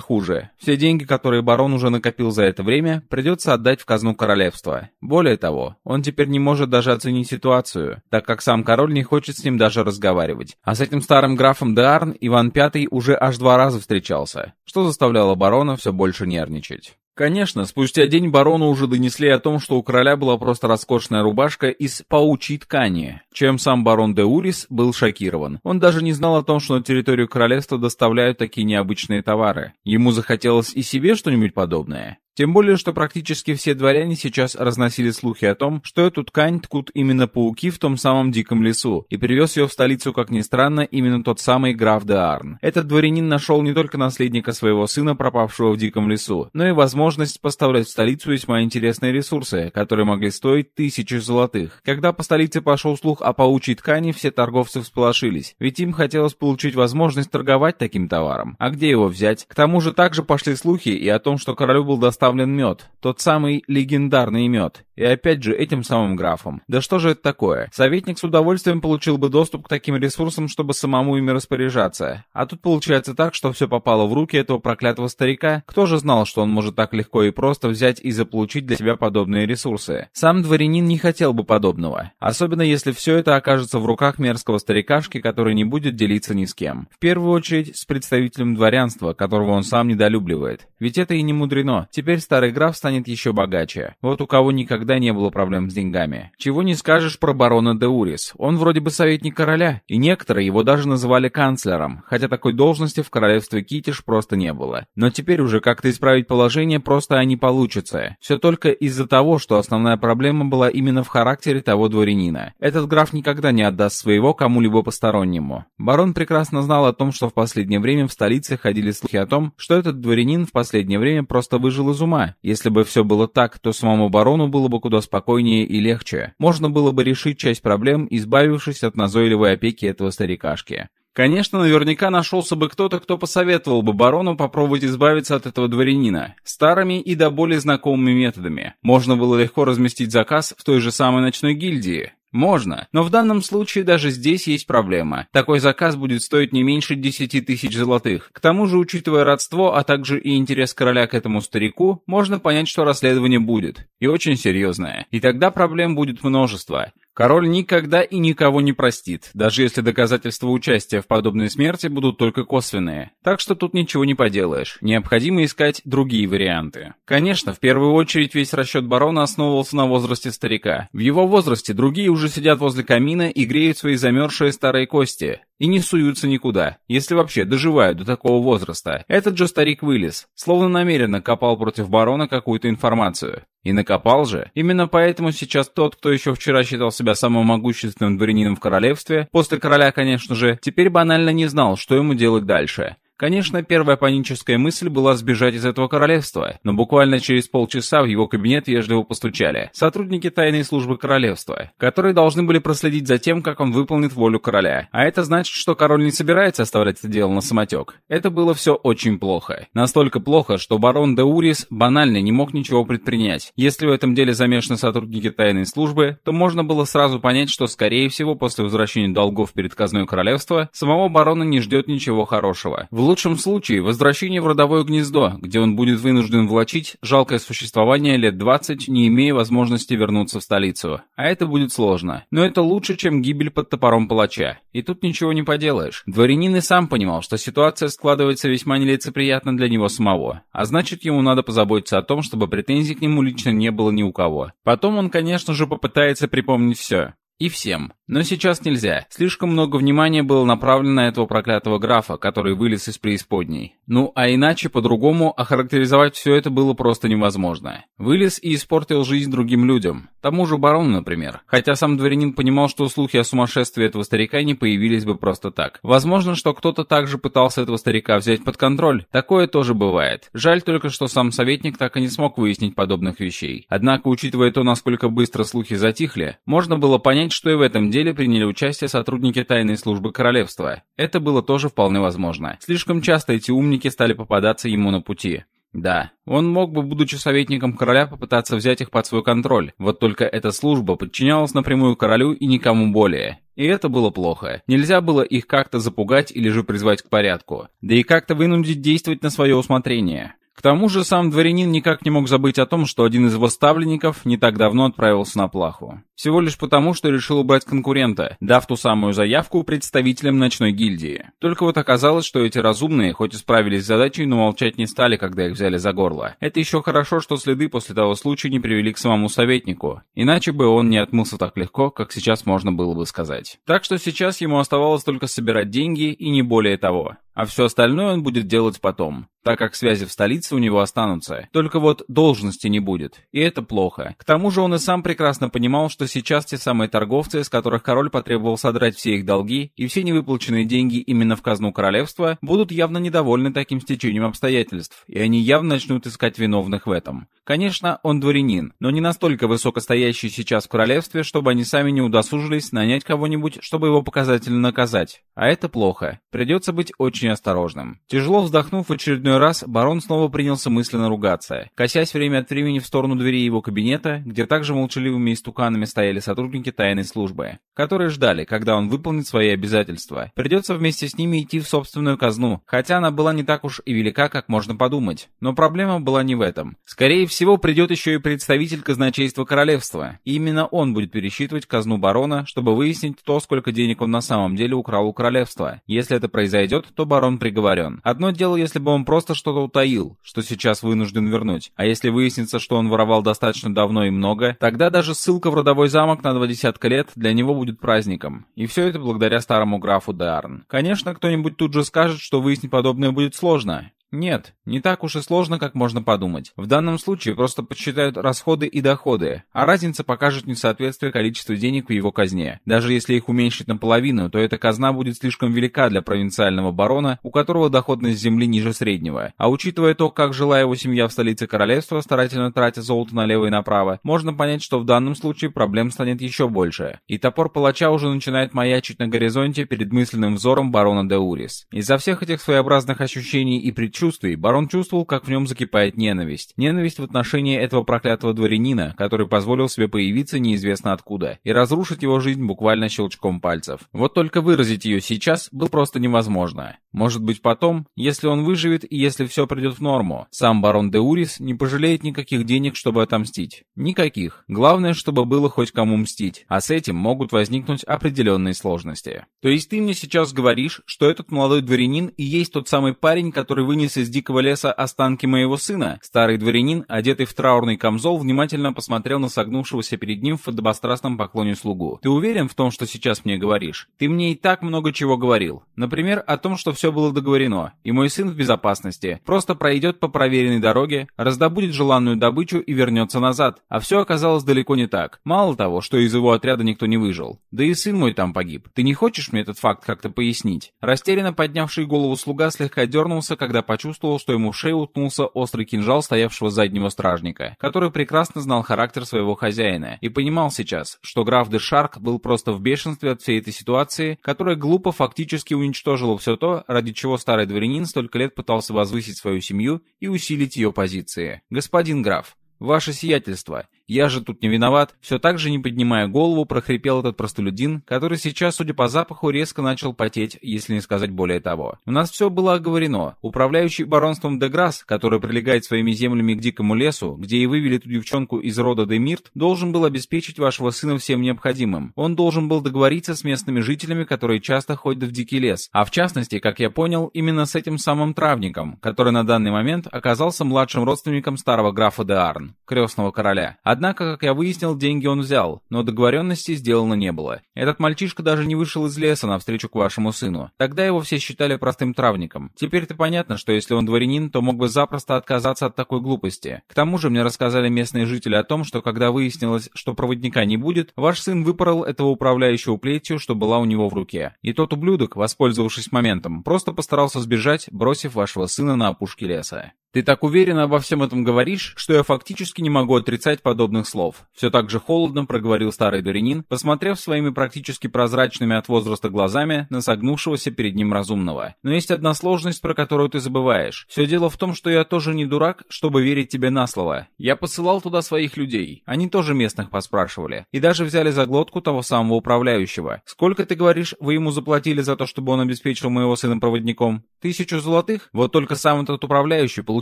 хуже. Все деньги, которые барон уже накопил за это время, придется отдать в казну королевства. Более того, он теперь не может даже оценить ситуацию, так как сам король не хочет с ним даже разговаривать. А с этим старым графом Деарн Иван Пятый уже аж два раза встречался, что заставляло барона все больше нервничать. Конечно, спустя день барону уже донесли о том, что у короля была просто роскошная рубашка из паучьей ткани, чем сам барон де Урис был шокирован. Он даже не знал о том, что на территорию королевства доставляют такие необычные товары. Ему захотелось и себе что-нибудь подобное. Тем более, что практически все дворяне сейчас разносили слухи о том, что эту ткань ткут именно пауки в том самом диком лесу, и привез ее в столицу, как ни странно, именно тот самый граф де Арн. Этот дворянин нашел не только наследника своего сына, пропавшего в диком лесу, но и возможность поставлять в столицу весьма интересные ресурсы, которые могли стоить тысячи золотых. Когда по столице пошел слух о паучьей ткани, все торговцы всполошились, ведь им хотелось получить возможность торговать таким товаром. А где его взять? К тому же также пошли слухи и о том, что королю был достаточно доставлен мед, тот самый легендарный мед. И опять же, этим самым графом. Да что же это такое? Советник с удовольствием получил бы доступ к таким ресурсам, чтобы самому ими распоряжаться. А тут получается так, что все попало в руки этого проклятого старика. Кто же знал, что он может так легко и просто взять и заполучить для себя подобные ресурсы? Сам дворянин не хотел бы подобного. Особенно если все это окажется в руках мерзкого старикашки, который не будет делиться ни с кем. В первую очередь с представителем дворянства, которого он сам недолюбливает. Ведь это и не мудрено. Теперь старый граф станет еще богаче. Вот у кого никогда никогда не было проблем с деньгами. Чего не скажешь про барона де Урис. Он вроде бы советник короля, и некоторые его даже называли канцлером, хотя такой должности в королевстве Китиш просто не было. Но теперь уже как-то исправить положение просто не получится. Все только из-за того, что основная проблема была именно в характере того дворянина. Этот граф никогда не отдаст своего кому-либо постороннему. Барон прекрасно знал о том, что в последнее время в столице ходили слухи о том, что этот дворянин в последнее время просто выжил из ума. Если бы все было так, то самому барону было бы куда спокойнее и легче. Можно было бы решить часть проблем, избавившись от назойливой опеки этого старикашки. Конечно, наверняка нашелся бы кто-то, кто посоветовал бы барону попробовать избавиться от этого дворянина. Старыми и до более знакомыми методами. Можно было легко разместить заказ в той же самой ночной гильдии. Можно, но в данном случае даже здесь есть проблема. Такой заказ будет стоить не меньше 10 тысяч золотых. К тому же, учитывая родство, а также и интерес короля к этому старику, можно понять, что расследование будет. И очень серьезное. И тогда проблем будет множество. Король никогда и никого не простит, даже если доказательства участия в подобной смерти будут только косвенные. Так что тут ничего не поделаешь, необходимо искать другие варианты. Конечно, в первую очередь весь расчет барона основывался на возрасте старика. В его возрасте другие уже сидят возле камина и греют свои замерзшие старые кости. И не суются никуда, если вообще доживают до такого возраста. Этот же старик вылез, словно намеренно копал против барона какую-то информацию. И накопал же. Именно поэтому сейчас тот, кто еще вчера считал себя самым могущественным дворянином в королевстве, после короля, конечно же, теперь банально не знал, что ему делать дальше. Конечно, первая паническая мысль была сбежать из этого королевства, но буквально через полчаса в его кабинет вежливо постучали сотрудники тайной службы королевства, которые должны были проследить за тем, как он выполнит волю короля. А это значит, что король не собирается оставлять это дело на самотек. Это было все очень плохо. Настолько плохо, что барон де Урис банально не мог ничего предпринять. Если в этом деле замешаны сотрудники тайной службы, то можно было сразу понять, что, скорее всего, после возвращения долгов перед казной королевства, самого барона не ждет ничего хорошего. В лучшем случае возвращение в родовое гнездо, где он будет вынужден влачить жалкое существование лет 20, не имея возможности вернуться в столицу. А это будет сложно. Но это лучше, чем гибель под топором палача. И тут ничего не поделаешь. Дворянин и сам понимал, что ситуация складывается весьма нелицеприятно для него самого. А значит, ему надо позаботиться о том, чтобы претензий к нему лично не было ни у кого. Потом он, конечно же, попытается припомнить все. И всем. Но сейчас нельзя. Слишком много внимания было направлено на этого проклятого графа, который вылез из преисподней. Ну, а иначе, по-другому, охарактеризовать все это было просто невозможно. Вылез и испортил жизнь другим людям. Тому же барону, например. Хотя сам дворянин понимал, что слухи о сумасшествии этого старика не появились бы просто так. Возможно, что кто-то также пытался этого старика взять под контроль. Такое тоже бывает. Жаль только, что сам советник так и не смог выяснить подобных вещей. Однако, учитывая то, насколько быстро слухи затихли, можно было понять, что и в этом деле приняли участие сотрудники тайной службы королевства. Это было тоже вполне возможно. Слишком часто эти умники стали попадаться ему на пути. Да, он мог бы, будучи советником короля, попытаться взять их под свой контроль. Вот только эта служба подчинялась напрямую королю и никому более. И это было плохо. Нельзя было их как-то запугать или же призвать к порядку. Да и как-то вынудить действовать на свое усмотрение. К тому же сам дворянин никак не мог забыть о том, что один из его ставленников не так давно отправился на плаху. Всего лишь потому, что решил убрать конкурента, дав ту самую заявку представителям ночной гильдии. Только вот оказалось, что эти разумные, хоть и справились с задачей, но молчать не стали, когда их взяли за горло. Это еще хорошо, что следы после того случая не привели к самому советнику. Иначе бы он не отмылся так легко, как сейчас можно было бы сказать. Так что сейчас ему оставалось только собирать деньги и не более того. А все остальное он будет делать потом, так как связи в столице у него останутся. Только вот должности не будет, и это плохо. К тому же он и сам прекрасно понимал, что сейчас те самые торговцы, с которых король потребовал содрать все их долги и все невыплаченные деньги именно в казну королевства, будут явно недовольны таким стечением обстоятельств, и они явно начнут искать виновных в этом. Конечно, он дворянин, но не настолько высокостоящий сейчас в королевстве, чтобы они сами не удосужились нанять кого-нибудь, чтобы его показательно наказать. А это плохо. Придется быть очень осторожным. Тяжело вздохнув в очередной раз, барон снова принялся мысленно ругаться, косясь время от времени в сторону двери его кабинета, где также молчаливыми истуканами стояли сотрудники тайной службы, которые ждали, когда он выполнит свои обязательства. Придется вместе с ними идти в собственную казну, хотя она была не так уж и велика, как можно подумать. Но проблема была не в этом. Скорее всего, придет еще и представитель казначейства королевства. И именно он будет пересчитывать казну барона, чтобы выяснить то, сколько денег он на самом деле украл у королевства. Если это произойдет, то барон приговорен. Одно дело, если бы он просто что-то утаил, что сейчас вынужден вернуть. А если выяснится, что он воровал достаточно давно и много, тогда даже ссылка в родовой замок на два десятка лет для него будет праздником. И все это благодаря старому графу Дарн. Конечно, кто-нибудь тут же скажет, что выяснить подобное будет сложно. Нет, не так уж и сложно, как можно подумать. В данном случае просто подсчитают расходы и доходы, а разница покажет несоответствие количества денег в его казне. Даже если их уменьшить наполовину, то эта казна будет слишком велика для провинциального барона, у которого доходность земли ниже среднего. А учитывая то, как жила его семья в столице королевства, старательно тратя золото налево и направо, можно понять, что в данном случае проблем станет еще больше. И топор палача уже начинает маячить на горизонте перед мысленным взором барона де Урис. Из-за всех этих своеобразных ощущений и причин предчувствий барон чувствовал, как в нем закипает ненависть. Ненависть в отношении этого проклятого дворянина, который позволил себе появиться неизвестно откуда, и разрушить его жизнь буквально щелчком пальцев. Вот только выразить ее сейчас было просто невозможно. Может быть потом, если он выживет и если все придет в норму, сам барон де Урис не пожалеет никаких денег, чтобы отомстить. Никаких. Главное, чтобы было хоть кому мстить, а с этим могут возникнуть определенные сложности. То есть ты мне сейчас говоришь, что этот молодой дворянин и есть тот самый парень, который вынес из дикого леса останки моего сына? Старый дворянин, одетый в траурный камзол, внимательно посмотрел на согнувшегося перед ним в подобострастном поклоне слугу. Ты уверен в том, что сейчас мне говоришь? Ты мне и так много чего говорил. Например, о том, что все было договорено, и мой сын в безопасности. Просто пройдет по проверенной дороге, раздобудет желанную добычу и вернется назад. А все оказалось далеко не так. Мало того, что из его отряда никто не выжил. Да и сын мой там погиб. Ты не хочешь мне этот факт как-то пояснить? Растерянно поднявший голову слуга слегка дернулся, когда почувствовал, что ему в шею уткнулся острый кинжал стоявшего заднего стражника, который прекрасно знал характер своего хозяина и понимал сейчас, что граф де Шарк был просто в бешенстве от всей этой ситуации, которая глупо фактически уничтожила все то, ради чего старый дворянин столько лет пытался возвысить свою семью и усилить ее позиции. «Господин граф, ваше сиятельство, «Я же тут не виноват», все так же не поднимая голову, прохрипел этот простолюдин, который сейчас, судя по запаху, резко начал потеть, если не сказать более того. «У нас все было оговорено. Управляющий баронством Деграсс, который прилегает своими землями к дикому лесу, где и вывели эту девчонку из рода Демирт, должен был обеспечить вашего сына всем необходимым. Он должен был договориться с местными жителями, которые часто ходят в дикий лес, а в частности, как я понял, именно с этим самым травником, который на данный момент оказался младшим родственником старого графа де Арн, крестного короля. Однако, как я выяснил, деньги он взял, но договоренности сделано не было. Этот мальчишка даже не вышел из леса навстречу к вашему сыну. Тогда его все считали простым травником. Теперь-то понятно, что если он дворянин, то мог бы запросто отказаться от такой глупости. К тому же мне рассказали местные жители о том, что когда выяснилось, что проводника не будет, ваш сын выпорол этого управляющего плетью, что была у него в руке. И тот ублюдок, воспользовавшись моментом, просто постарался сбежать, бросив вашего сына на опушке леса. Ты так уверенно обо всем этом говоришь, что я фактически не могу отрицать подобных слов. Все так же холодно проговорил старый дворянин, посмотрев своими практически прозрачными от возраста глазами на согнувшегося перед ним разумного. Но есть одна сложность, про которую ты забываешь. Все дело в том, что я тоже не дурак, чтобы верить тебе на слово. Я посылал туда своих людей. Они тоже местных поспрашивали. И даже взяли за глотку того самого управляющего. Сколько, ты говоришь, вы ему заплатили за то, чтобы он обеспечил моего сына проводником? Тысячу золотых? Вот только сам этот управляющий получил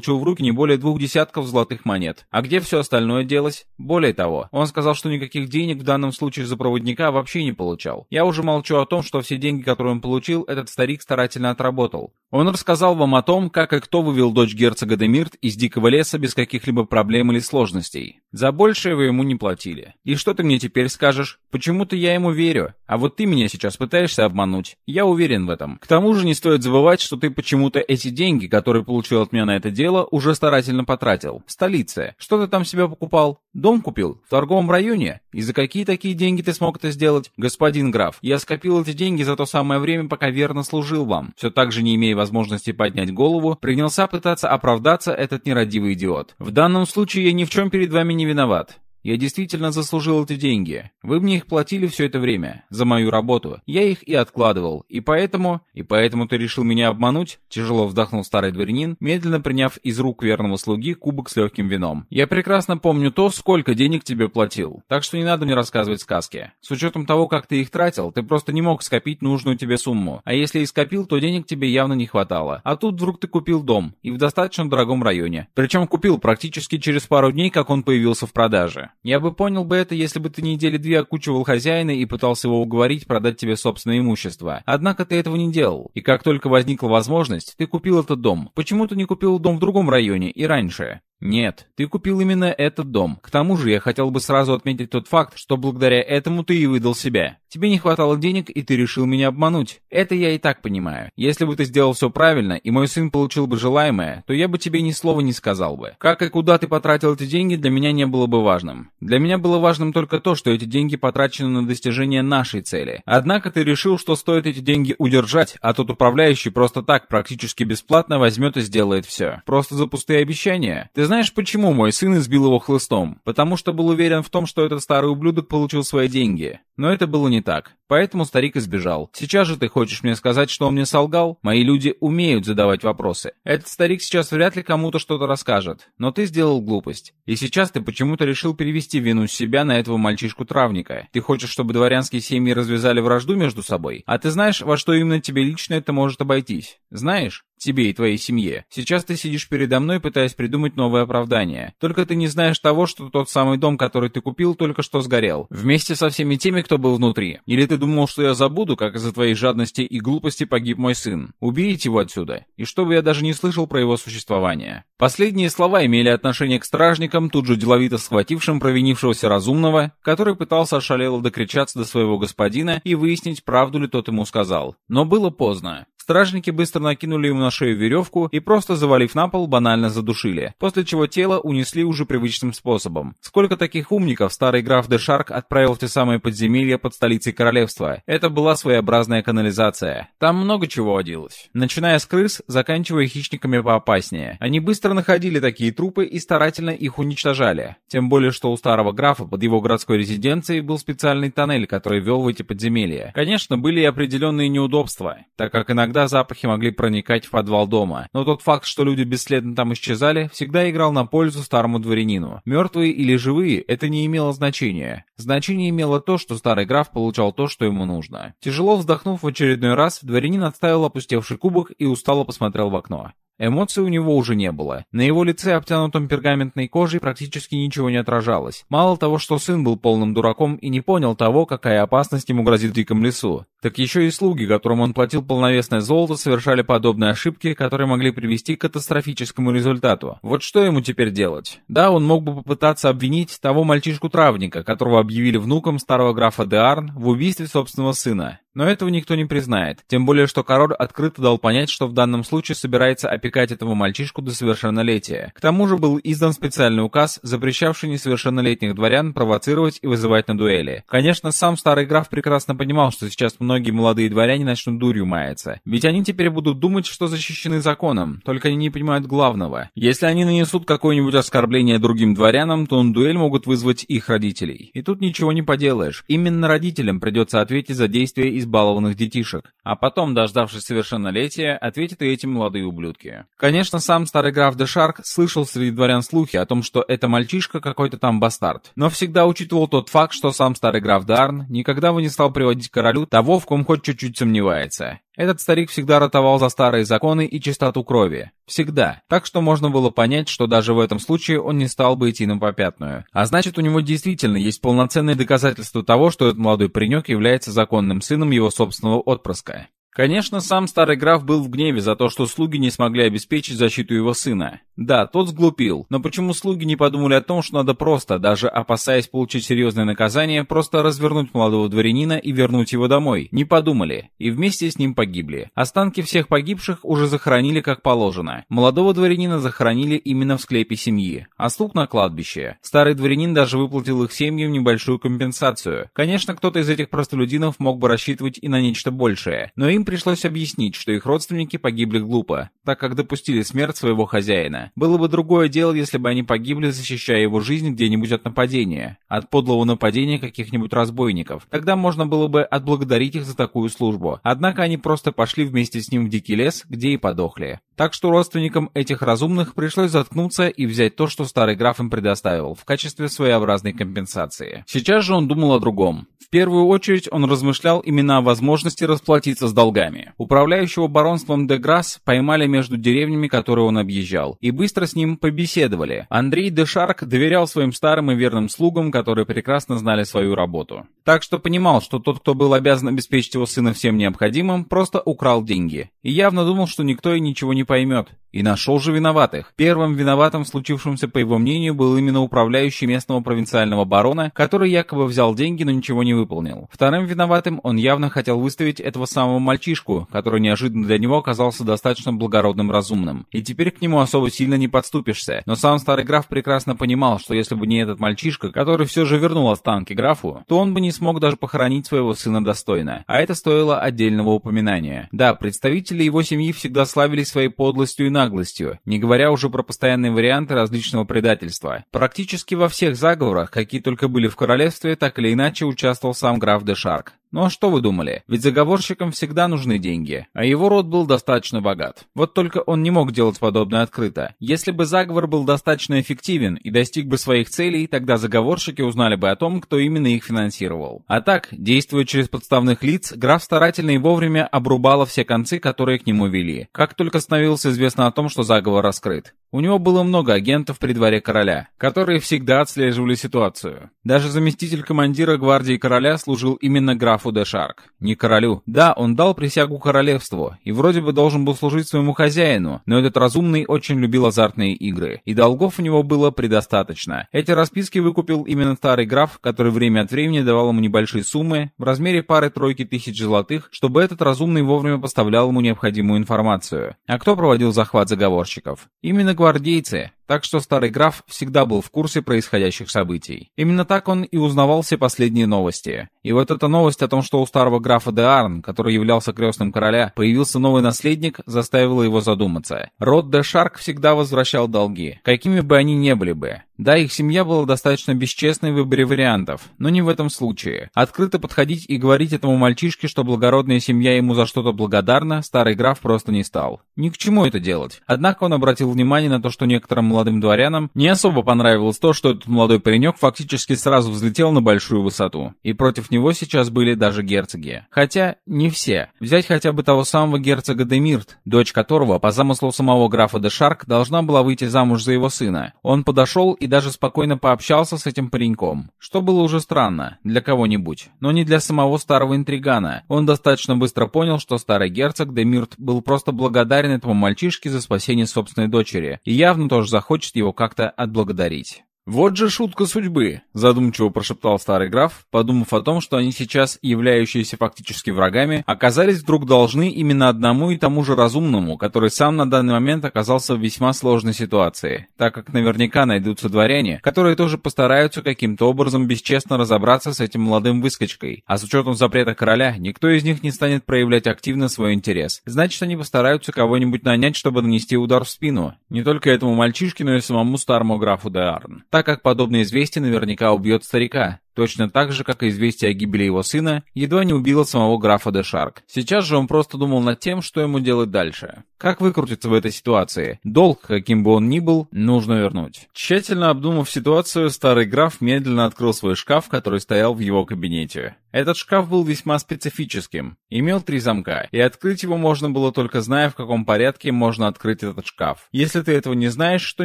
получил в руки не более двух десятков золотых монет. А где все остальное делось? Более того, он сказал, что никаких денег в данном случае за проводника вообще не получал. Я уже молчу о том, что все деньги, которые он получил, этот старик старательно отработал. Он рассказал вам о том, как и кто вывел дочь герцога Демирт из дикого леса без каких-либо проблем или сложностей. За большее вы ему не платили. И что ты мне теперь скажешь? Почему-то я ему верю, а вот ты меня сейчас пытаешься обмануть. Я уверен в этом. К тому же не стоит забывать, что ты почему-то эти деньги, которые получил от меня на это дело, дело уже старательно потратил. В столице. Что ты там себе покупал? Дом купил? В торговом районе? И за какие такие деньги ты смог это сделать? Господин граф, я скопил эти деньги за то самое время, пока верно служил вам. Все так же, не имея возможности поднять голову, принялся пытаться оправдаться этот нерадивый идиот. В данном случае я ни в чем перед вами не виноват. Я действительно заслужил эти деньги. Вы мне их платили все это время, за мою работу. Я их и откладывал. И поэтому... И поэтому ты решил меня обмануть?» Тяжело вздохнул старый дворянин, медленно приняв из рук верного слуги кубок с легким вином. «Я прекрасно помню то, сколько денег тебе платил. Так что не надо мне рассказывать сказки. С учетом того, как ты их тратил, ты просто не мог скопить нужную тебе сумму. А если и скопил, то денег тебе явно не хватало. А тут вдруг ты купил дом. И в достаточно дорогом районе. Причем купил практически через пару дней, как он появился в продаже. Я бы понял бы это, если бы ты недели две окучивал хозяина и пытался его уговорить продать тебе собственное имущество. Однако ты этого не делал. И как только возникла возможность, ты купил этот дом. Почему ты не купил дом в другом районе и раньше? Нет, ты купил именно этот дом. К тому же я хотел бы сразу отметить тот факт, что благодаря этому ты и выдал себя. Тебе не хватало денег, и ты решил меня обмануть. Это я и так понимаю. Если бы ты сделал все правильно, и мой сын получил бы желаемое, то я бы тебе ни слова не сказал бы. Как и куда ты потратил эти деньги, для меня не было бы важным. Для меня было важным только то, что эти деньги потрачены на достижение нашей цели. Однако ты решил, что стоит эти деньги удержать, а тот управляющий просто так, практически бесплатно возьмет и сделает все. Просто за пустые обещания. Ты знаешь, почему мой сын избил его хлыстом? Потому что был уверен в том, что этот старый ублюдок получил свои деньги. Но это было не так. Поэтому старик избежал. Сейчас же ты хочешь мне сказать, что он мне солгал? Мои люди умеют задавать вопросы. Этот старик сейчас вряд ли кому-то что-то расскажет. Но ты сделал глупость. И сейчас ты почему-то решил перевести вину с себя на этого мальчишку-травника. Ты хочешь, чтобы дворянские семьи развязали вражду между собой? А ты знаешь, во что именно тебе лично это может обойтись? Знаешь? Тебе и твоей семье. Сейчас ты сидишь передо мной, пытаясь придумать новое оправдание. Только ты не знаешь того, что тот самый дом, который ты купил, только что сгорел. Вместе со всеми теми, кто был внутри. Или ты думал, что я забуду, как из-за твоей жадности и глупости погиб мой сын? Уберите его отсюда. И чтобы я даже не слышал про его существование. Последние слова имели отношение к стражникам, тут же деловито схватившим провинившегося разумного, который пытался ошалело докричаться до своего господина и выяснить, правду ли тот ему сказал. Но было поздно. Стражники быстро накинули ему на шею веревку и просто завалив на пол, банально задушили, после чего тело унесли уже привычным способом. Сколько таких умников старый граф де Шарк отправил в те самые подземелья под столицей королевства? Это была своеобразная канализация. Там много чего водилось. Начиная с крыс, заканчивая хищниками поопаснее. Они быстро находили такие трупы и старательно их уничтожали. Тем более, что у старого графа под его городской резиденцией был специальный тоннель, который вел в эти подземелья. Конечно, были и определенные неудобства, так как иногда Иногда запахи могли проникать в подвал дома, но тот факт, что люди бесследно там исчезали, всегда играл на пользу старому дворянину. Мертвые или живые, это не имело значения. Значение имело то, что старый граф получал то, что ему нужно. Тяжело вздохнув в очередной раз, дворянин отставил опустевший кубок и устало посмотрел в окно. Эмоций у него уже не было. На его лице, обтянутом пергаментной кожей, практически ничего не отражалось. Мало того, что сын был полным дураком и не понял того, какая опасность ему грозит в диком лесу, так еще и слуги, которым он платил полновесное золото, совершали подобные ошибки, которые могли привести к катастрофическому результату. Вот что ему теперь делать? Да, он мог бы попытаться обвинить того мальчишку-травника, которого объявили внуком старого графа Деарн в убийстве собственного сына. Но этого никто не признает, тем более что король открыто дал понять, что в данном случае собирается опекать этого мальчишку до совершеннолетия. К тому же был издан специальный указ, запрещавший несовершеннолетних дворян провоцировать и вызывать на дуэли. Конечно, сам старый граф прекрасно понимал, что сейчас многие молодые дворяне начнут дурью маяться, ведь они теперь будут думать, что защищены законом, только они не понимают главного. Если они нанесут какое-нибудь оскорбление другим дворянам, то на дуэль могут вызвать их родителей. И тут ничего не поделаешь. Именно родителям придется ответить за действия избалованных детишек, а потом, дождавшись совершеннолетия, ответят и эти молодые ублюдки. Конечно, сам старый граф де Шарк слышал среди дворян слухи о том, что это мальчишка какой-то там бастард, но всегда учитывал тот факт, что сам старый граф Дарн никогда бы не стал приводить королю того, в ком хоть чуть-чуть сомневается. Этот старик всегда ротовал за старые законы и чистоту крови. Всегда. Так что можно было понять, что даже в этом случае он не стал бы идти на попятную. А значит, у него действительно есть полноценные доказательства того, что этот молодой паренек является законным сыном его собственного отпрыска. Конечно, сам старый граф был в гневе за то, что слуги не смогли обеспечить защиту его сына. Да, тот сглупил, но почему слуги не подумали о том, что надо просто, даже опасаясь получить серьезное наказание, просто развернуть молодого дворянина и вернуть его домой? Не подумали, и вместе с ним погибли. Останки всех погибших уже захоронили как положено. Молодого дворянина захоронили именно в склепе семьи, а слуг на кладбище. Старый дворянин даже выплатил их семьям небольшую компенсацию. Конечно, кто-то из этих простолюдинов мог бы рассчитывать и на нечто большее, но им пришлось объяснить, что их родственники погибли глупо, так как допустили смерть своего хозяина. Было бы другое дело, если бы они погибли, защищая его жизнь где-нибудь от нападения, от подлого нападения каких-нибудь разбойников. Тогда можно было бы отблагодарить их за такую службу. Однако они просто пошли вместе с ним в дикий лес, где и подохли. Так что родственникам этих разумных пришлось заткнуться и взять то, что старый граф им предоставил, в качестве своеобразной компенсации. Сейчас же он думал о другом. В первую очередь он размышлял именно о возможности расплатиться с долгами. Управляющего баронством де Грасс поймали между деревнями, которые он объезжал, и быстро с ним побеседовали. Андрей де Шарк доверял своим старым и верным слугам, которые прекрасно знали свою работу. Так что понимал, что тот, кто был обязан обеспечить его сына всем необходимым, просто украл деньги. И явно думал, что никто и ничего не поймет. И нашел же виноватых. Первым виноватым в случившемся, по его мнению, был именно управляющий местного провинциального барона, который якобы взял деньги, но ничего не выполнил. Вторым виноватым он явно хотел выставить этого самого мальчишку, который неожиданно для него оказался достаточно благородным разумным. И теперь к нему особо сильно не подступишься. Но сам старый граф прекрасно понимал, что если бы не этот мальчишка, который все же вернул останки графу, то он бы не смог даже похоронить своего сына достойно. А это стоило отдельного упоминания. Да, представители его семьи всегда славились своей подлостью и наглостью, не говоря уже про постоянные варианты различного предательства. Практически во всех заговорах, какие только были в королевстве, так или иначе участвовал сам граф де Шарк. Ну а что вы думали? Ведь заговорщикам всегда нужны деньги, а его род был достаточно богат. Вот только он не мог делать подобное открыто. Если бы заговор был достаточно эффективен и достиг бы своих целей, тогда заговорщики узнали бы о том, кто именно их финансировал. А так, действуя через подставных лиц, граф старательно и вовремя обрубала все концы, которые к нему вели. Как только становилось известно о том, что заговор раскрыт. У него было много агентов при дворе короля, которые всегда отслеживали ситуацию. Даже заместитель командира гвардии короля служил именно графу де Шарк, не королю. Да, он дал присягу королевству, и вроде бы должен был служить своему хозяину, но этот разумный очень любил азартные игры, и долгов у него было предостаточно. Эти расписки выкупил именно старый граф, который время от времени давал ему небольшие суммы в размере пары-тройки тысяч золотых, чтобы этот разумный вовремя поставлял ему необходимую информацию. А кто проводил захват заговорщиков? Именно гвардейцы, так что старый граф всегда был в курсе происходящих событий. Именно так он и узнавал все последние новости. И вот эта новость о том, что у старого графа де Арн, который являлся крестным короля, появился новый наследник, заставила его задуматься. Род де Шарк всегда возвращал долги, какими бы они ни были бы. Да, их семья была достаточно бесчестной в выборе вариантов, но не в этом случае. Открыто подходить и говорить этому мальчишке, что благородная семья ему за что-то благодарна, старый граф просто не стал. Ни к чему это делать. Однако он обратил внимание на то, что некоторым молодым дворянам не особо понравилось то, что этот молодой паренек фактически сразу взлетел на большую высоту. И против него сейчас были даже герцоги. Хотя, не все. Взять хотя бы того самого герцога Демирт, дочь которого, по замыслу самого графа де Шарк, должна была выйти замуж за его сына. Он подошел и даже спокойно пообщался с этим пареньком, что было уже странно для кого-нибудь, но не для самого старого интригана. Он достаточно быстро понял, что старый герцог Демирт был просто благодарен этому мальчишке за спасение собственной дочери, и явно тоже захочет его как-то отблагодарить. «Вот же шутка судьбы», — задумчиво прошептал старый граф, подумав о том, что они сейчас, являющиеся фактически врагами, оказались вдруг должны именно одному и тому же разумному, который сам на данный момент оказался в весьма сложной ситуации, так как наверняка найдутся дворяне, которые тоже постараются каким-то образом бесчестно разобраться с этим молодым выскочкой. А с учетом запрета короля, никто из них не станет проявлять активно свой интерес. Значит, они постараются кого-нибудь нанять, чтобы нанести удар в спину. Не только этому мальчишке, но и самому старому графу де Арн так как подобное известие наверняка убьет старика. Точно так же, как и известие о гибели его сына, едва не убило самого графа де Шарк. Сейчас же он просто думал над тем, что ему делать дальше. Как выкрутиться в этой ситуации? Долг, каким бы он ни был, нужно вернуть. Тщательно обдумав ситуацию, старый граф медленно открыл свой шкаф, который стоял в его кабинете. Этот шкаф был весьма специфическим, имел три замка, и открыть его можно было только зная, в каком порядке можно открыть этот шкаф. Если ты этого не знаешь, то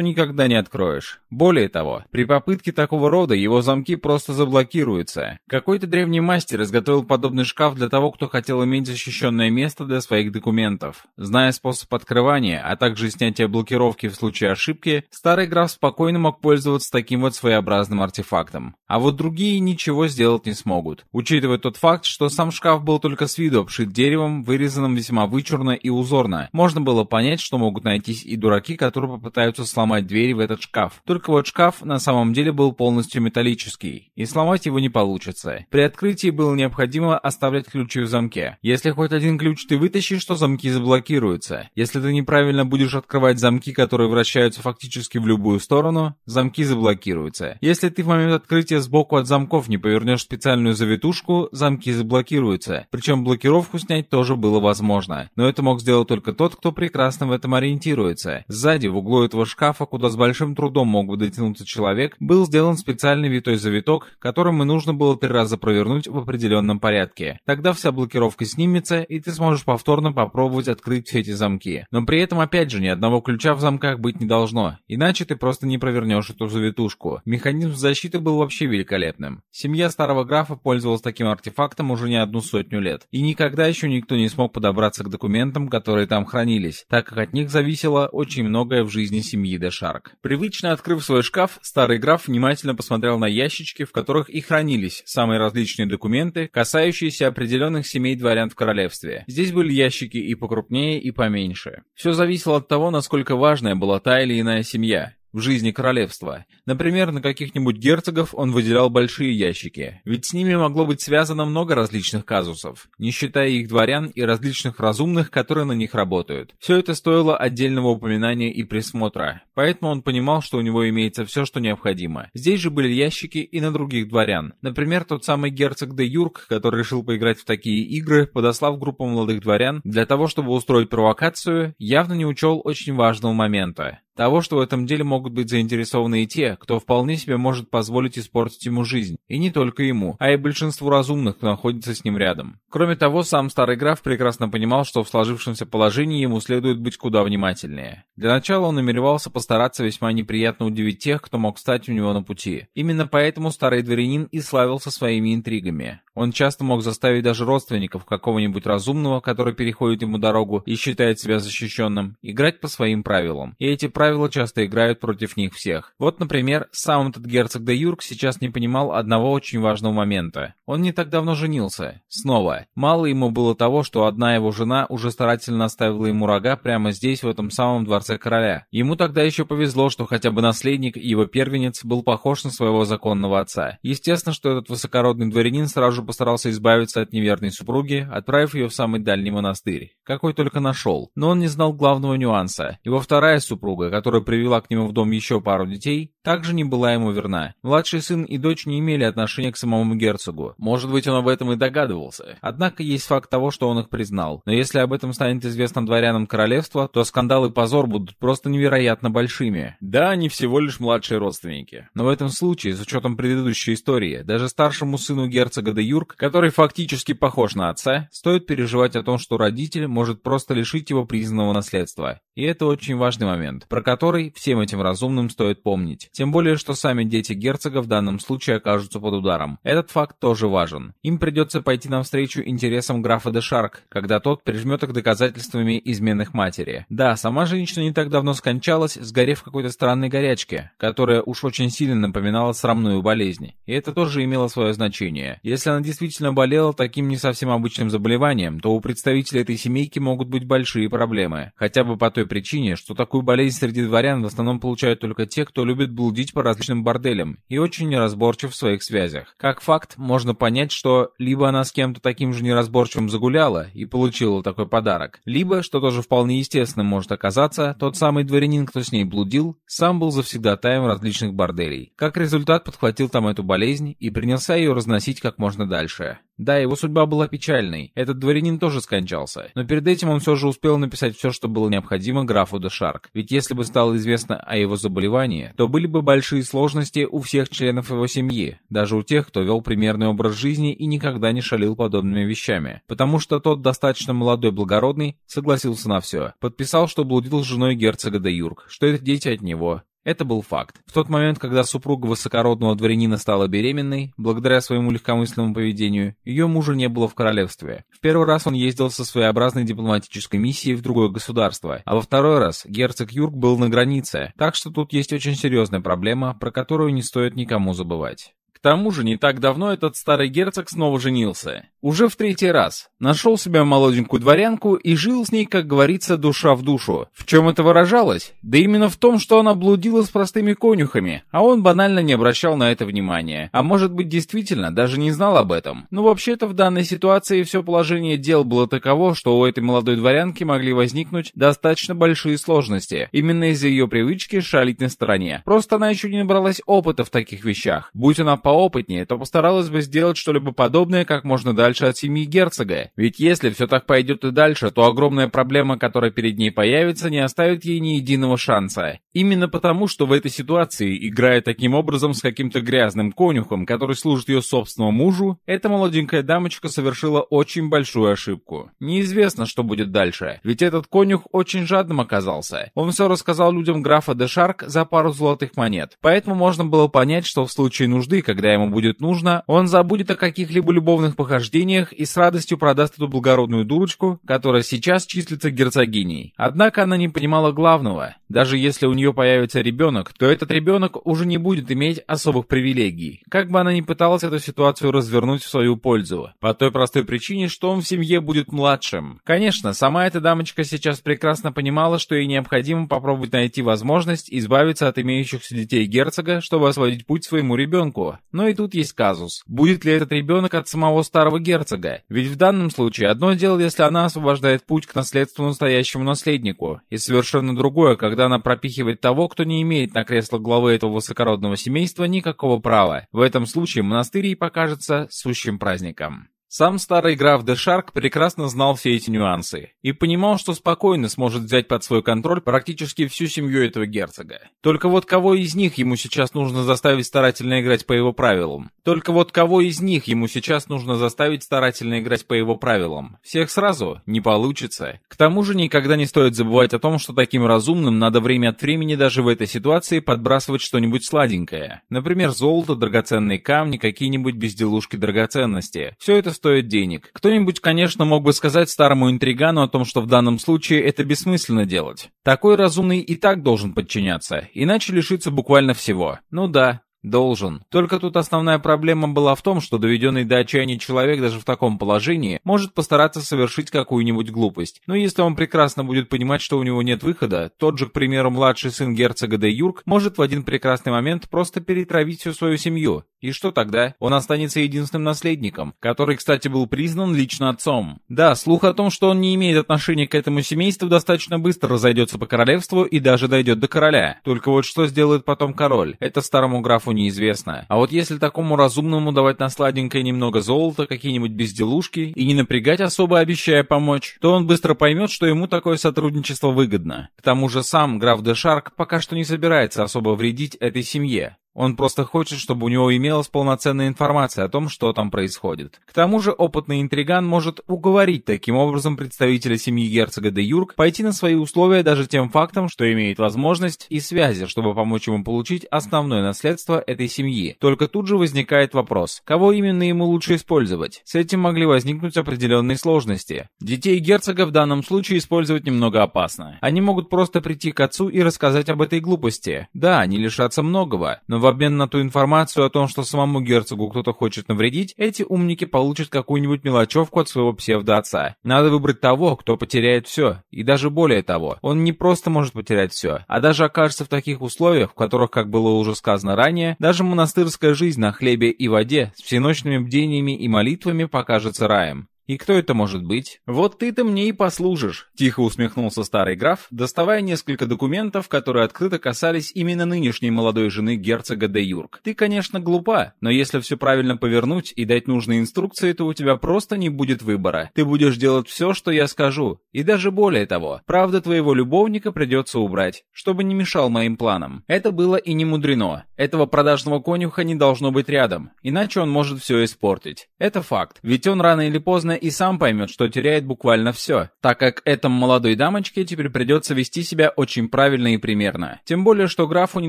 никогда не откроешь. Более того, при попытке такого рода его замки просто заблокируют блокируется. Какой-то древний мастер изготовил подобный шкаф для того, кто хотел иметь защищенное место для своих документов. Зная способ открывания, а также снятия блокировки в случае ошибки, старый граф спокойно мог пользоваться таким вот своеобразным артефактом. А вот другие ничего сделать не смогут. Учитывая тот факт, что сам шкаф был только с виду обшит деревом, вырезанным весьма вычурно и узорно, можно было понять, что могут найтись и дураки, которые попытаются сломать двери в этот шкаф. Только вот шкаф на самом деле был полностью металлический, и сломать Взломать его не получится. При открытии было необходимо оставлять ключи в замке. Если хоть один ключ ты вытащишь, то замки заблокируются. Если ты неправильно будешь открывать замки, которые вращаются фактически в любую сторону, замки заблокируются. Если ты в момент открытия сбоку от замков не повернешь специальную завитушку, замки заблокируются. Причем блокировку снять тоже было возможно. Но это мог сделать только тот, кто прекрасно в этом ориентируется. Сзади, в углу этого шкафа, куда с большим трудом мог бы дотянуться человек, был сделан специальный витой завиток, который которым и нужно было три раза провернуть в определенном порядке. Тогда вся блокировка снимется, и ты сможешь повторно попробовать открыть все эти замки. Но при этом, опять же, ни одного ключа в замках быть не должно, иначе ты просто не провернешь эту завитушку. Механизм защиты был вообще великолепным. Семья старого графа пользовалась таким артефактом уже не одну сотню лет, и никогда еще никто не смог подобраться к документам, которые там хранились, так как от них зависело очень многое в жизни семьи Дешарк. Привычно открыв свой шкаф, старый граф внимательно посмотрел на ящички, в которых которых и хранились самые различные документы, касающиеся определенных семей дворян в королевстве. Здесь были ящики и покрупнее, и поменьше. Все зависело от того, насколько важная была та или иная семья. В жизни королевства. Например, на каких-нибудь герцогов он выделял большие ящики, ведь с ними могло быть связано много различных казусов, не считая их дворян и различных разумных, которые на них работают. Все это стоило отдельного упоминания и присмотра, поэтому он понимал, что у него имеется все, что необходимо. Здесь же были ящики и на других дворян. Например, тот самый герцог де Юрк, который решил поиграть в такие игры, подослав группу молодых дворян для того, чтобы устроить провокацию, явно не учел очень важного момента. Того, что в этом деле могут быть заинтересованы и те, кто вполне себе может позволить испортить ему жизнь. И не только ему, а и большинству разумных, кто находится с ним рядом. Кроме того, сам старый граф прекрасно понимал, что в сложившемся положении ему следует быть куда внимательнее. Для начала он намеревался постараться весьма неприятно удивить тех, кто мог стать у него на пути. Именно поэтому старый дворянин и славился своими интригами. Он часто мог заставить даже родственников какого-нибудь разумного, который переходит ему дорогу и считает себя защищенным, играть по своим правилам. И эти правила часто играют против них всех. Вот, например, сам этот герцог де Юрк сейчас не понимал одного очень важного момента. Он не так давно женился. Снова. Мало ему было того, что одна его жена уже старательно оставила ему рога прямо здесь, в этом самом дворце короля. Ему тогда еще повезло, что хотя бы наследник и его первенец был похож на своего законного отца. Естественно, что этот высокородный дворянин сразу постарался избавиться от неверной супруги, отправив ее в самый дальний монастырь, какой только нашел. Но он не знал главного нюанса. Его вторая супруга, которая привела к нему в дом еще пару детей, также не была ему верна. Младший сын и дочь не имели отношения к самому герцогу. Может быть, он об этом и догадывался. Однако есть факт того, что он их признал. Но если об этом станет известно дворянам королевства, то скандал и позор будут просто невероятно большими. Да, они всего лишь младшие родственники. Но в этом случае, с учетом предыдущей истории, даже старшему сыну герцога де Юрк, который фактически похож на отца, стоит переживать о том, что родитель может просто лишить его признанного наследства. И это очень важный момент, про который всем этим разумным стоит помнить. Тем более, что сами дети герцога в данном случае окажутся под ударом. Этот факт тоже важен. Им придется пойти навстречу интересам графа де Шарк, когда тот прижмет их доказательствами изменных матери. Да, сама женщина не так давно скончалась, сгорев в какой-то странной горячке, которая уж очень сильно напоминала срамную болезнь. И это тоже имело свое значение. Если она действительно болела таким не совсем обычным заболеванием, то у представителей этой семейки могут быть большие проблемы. Хотя бы по той причине, что такую болезнь среди дворян в основном получают только те, кто любит блудить по различным борделям и очень неразборчив в своих связях. Как факт, можно понять, что либо она с кем-то таким же неразборчивым загуляла и получила такой подарок, либо, что тоже вполне естественным может оказаться, тот самый дворянин, кто с ней блудил, сам был завсегдатаем различных борделей. Как результат, подхватил там эту болезнь и принялся ее разносить как можно дальше. Да, его судьба была печальной. Этот дворянин тоже скончался. Но перед этим он все же успел написать все, что было необходимо графу де Шарк. Ведь если бы стало известно о его заболевании, то были бы большие сложности у всех членов его семьи, даже у тех, кто вел примерный образ жизни и никогда не шалил подобными вещами. Потому что тот достаточно молодой благородный согласился на все. Подписал, что блудил с женой герцога де Юрк, что это дети от него, это был факт. В тот момент, когда супруга высокородного дворянина стала беременной, благодаря своему легкомысленному поведению, ее мужа не было в королевстве. В первый раз он ездил со своеобразной дипломатической миссией в другое государство, а во второй раз герцог Юрк был на границе, так что тут есть очень серьезная проблема, про которую не стоит никому забывать. Тому же, не так давно этот старый герцог снова женился. Уже в третий раз. Нашел себе молоденькую дворянку и жил с ней, как говорится, душа в душу. В чем это выражалось? Да именно в том, что она блудила с простыми конюхами, а он банально не обращал на это внимания. А может быть, действительно, даже не знал об этом. Но вообще-то в данной ситуации все положение дел было таково, что у этой молодой дворянки могли возникнуть достаточно большие сложности. Именно из-за ее привычки шалить на стороне. Просто она еще не набралась опыта в таких вещах. Будь она поопытнее, то постаралась бы сделать что-либо подобное как можно дальше от семьи герцога. Ведь если все так пойдет и дальше, то огромная проблема, которая перед ней появится, не оставит ей ни единого шанса. Именно потому, что в этой ситуации, играя таким образом с каким-то грязным конюхом, который служит ее собственному мужу, эта молоденькая дамочка совершила очень большую ошибку. Неизвестно, что будет дальше, ведь этот конюх очень жадным оказался. Он все рассказал людям графа де Шарк за пару золотых монет. Поэтому можно было понять, что в случае нужды, как когда ему будет нужно, он забудет о каких-либо любовных похождениях и с радостью продаст эту благородную дурочку, которая сейчас числится герцогиней. Однако она не понимала главного. Даже если у нее появится ребенок, то этот ребенок уже не будет иметь особых привилегий. Как бы она ни пыталась эту ситуацию развернуть в свою пользу. По той простой причине, что он в семье будет младшим. Конечно, сама эта дамочка сейчас прекрасно понимала, что ей необходимо попробовать найти возможность избавиться от имеющихся детей герцога, чтобы освободить путь своему ребенку. Но и тут есть казус. Будет ли этот ребенок от самого старого герцога? Ведь в данном случае одно дело, если она освобождает путь к наследству настоящему наследнику, и совершенно другое, когда она пропихивает того, кто не имеет на кресло главы этого высокородного семейства никакого права. В этом случае монастырь ей покажется сущим праздником. Сам старый граф де Шарк прекрасно знал все эти нюансы и понимал, что спокойно сможет взять под свой контроль практически всю семью этого герцога. Только вот кого из них ему сейчас нужно заставить старательно играть по его правилам? Только вот кого из них ему сейчас нужно заставить старательно играть по его правилам? Всех сразу? Не получится. К тому же никогда не стоит забывать о том, что таким разумным надо время от времени даже в этой ситуации подбрасывать что-нибудь сладенькое. Например, золото, драгоценные камни, какие-нибудь безделушки драгоценности. Все это стоит денег. Кто-нибудь, конечно, мог бы сказать старому интригану о том, что в данном случае это бессмысленно делать. Такой разумный и так должен подчиняться, иначе лишится буквально всего. Ну да, Должен. Только тут основная проблема была в том, что доведенный до отчаяния человек даже в таком положении может постараться совершить какую-нибудь глупость. Но если он прекрасно будет понимать, что у него нет выхода, тот же, к примеру, младший сын герцога де Юрк может в один прекрасный момент просто перетравить всю свою семью. И что тогда? Он останется единственным наследником, который, кстати, был признан лично отцом. Да, слух о том, что он не имеет отношения к этому семейству, достаточно быстро разойдется по королевству и даже дойдет до короля. Только вот что сделает потом король? Это старому графу неизвестно. А вот если такому разумному давать на сладенькое немного золота, какие-нибудь безделушки и не напрягать особо, обещая помочь, то он быстро поймет, что ему такое сотрудничество выгодно. К тому же сам граф де Шарк пока что не собирается особо вредить этой семье. Он просто хочет, чтобы у него имелась полноценная информация о том, что там происходит. К тому же опытный интриган может уговорить таким образом представителя семьи герцога де Юрк пойти на свои условия даже тем фактом, что имеет возможность и связи, чтобы помочь ему получить основное наследство этой семьи. Только тут же возникает вопрос, кого именно ему лучше использовать? С этим могли возникнуть определенные сложности. Детей герцога в данном случае использовать немного опасно. Они могут просто прийти к отцу и рассказать об этой глупости. Да, они лишатся многого, но в обмен на ту информацию о том, что самому герцогу кто-то хочет навредить, эти умники получат какую-нибудь мелочевку от своего псевдоотца. Надо выбрать того, кто потеряет все. И даже более того, он не просто может потерять все, а даже окажется в таких условиях, в которых, как было уже сказано ранее, даже монастырская жизнь на хлебе и воде с всеночными бдениями и молитвами покажется раем. «И кто это может быть?» «Вот ты-то мне и послужишь», — тихо усмехнулся старый граф, доставая несколько документов, которые открыто касались именно нынешней молодой жены герцога де Юрк. «Ты, конечно, глупа, но если все правильно повернуть и дать нужные инструкции, то у тебя просто не будет выбора. Ты будешь делать все, что я скажу. И даже более того, правда твоего любовника придется убрать, чтобы не мешал моим планам». Это было и не мудрено. Этого продажного конюха не должно быть рядом, иначе он может все испортить. Это факт, ведь он рано или поздно и сам поймет, что теряет буквально все, так как этому молодой дамочке теперь придется вести себя очень правильно и примерно. Тем более, что графу не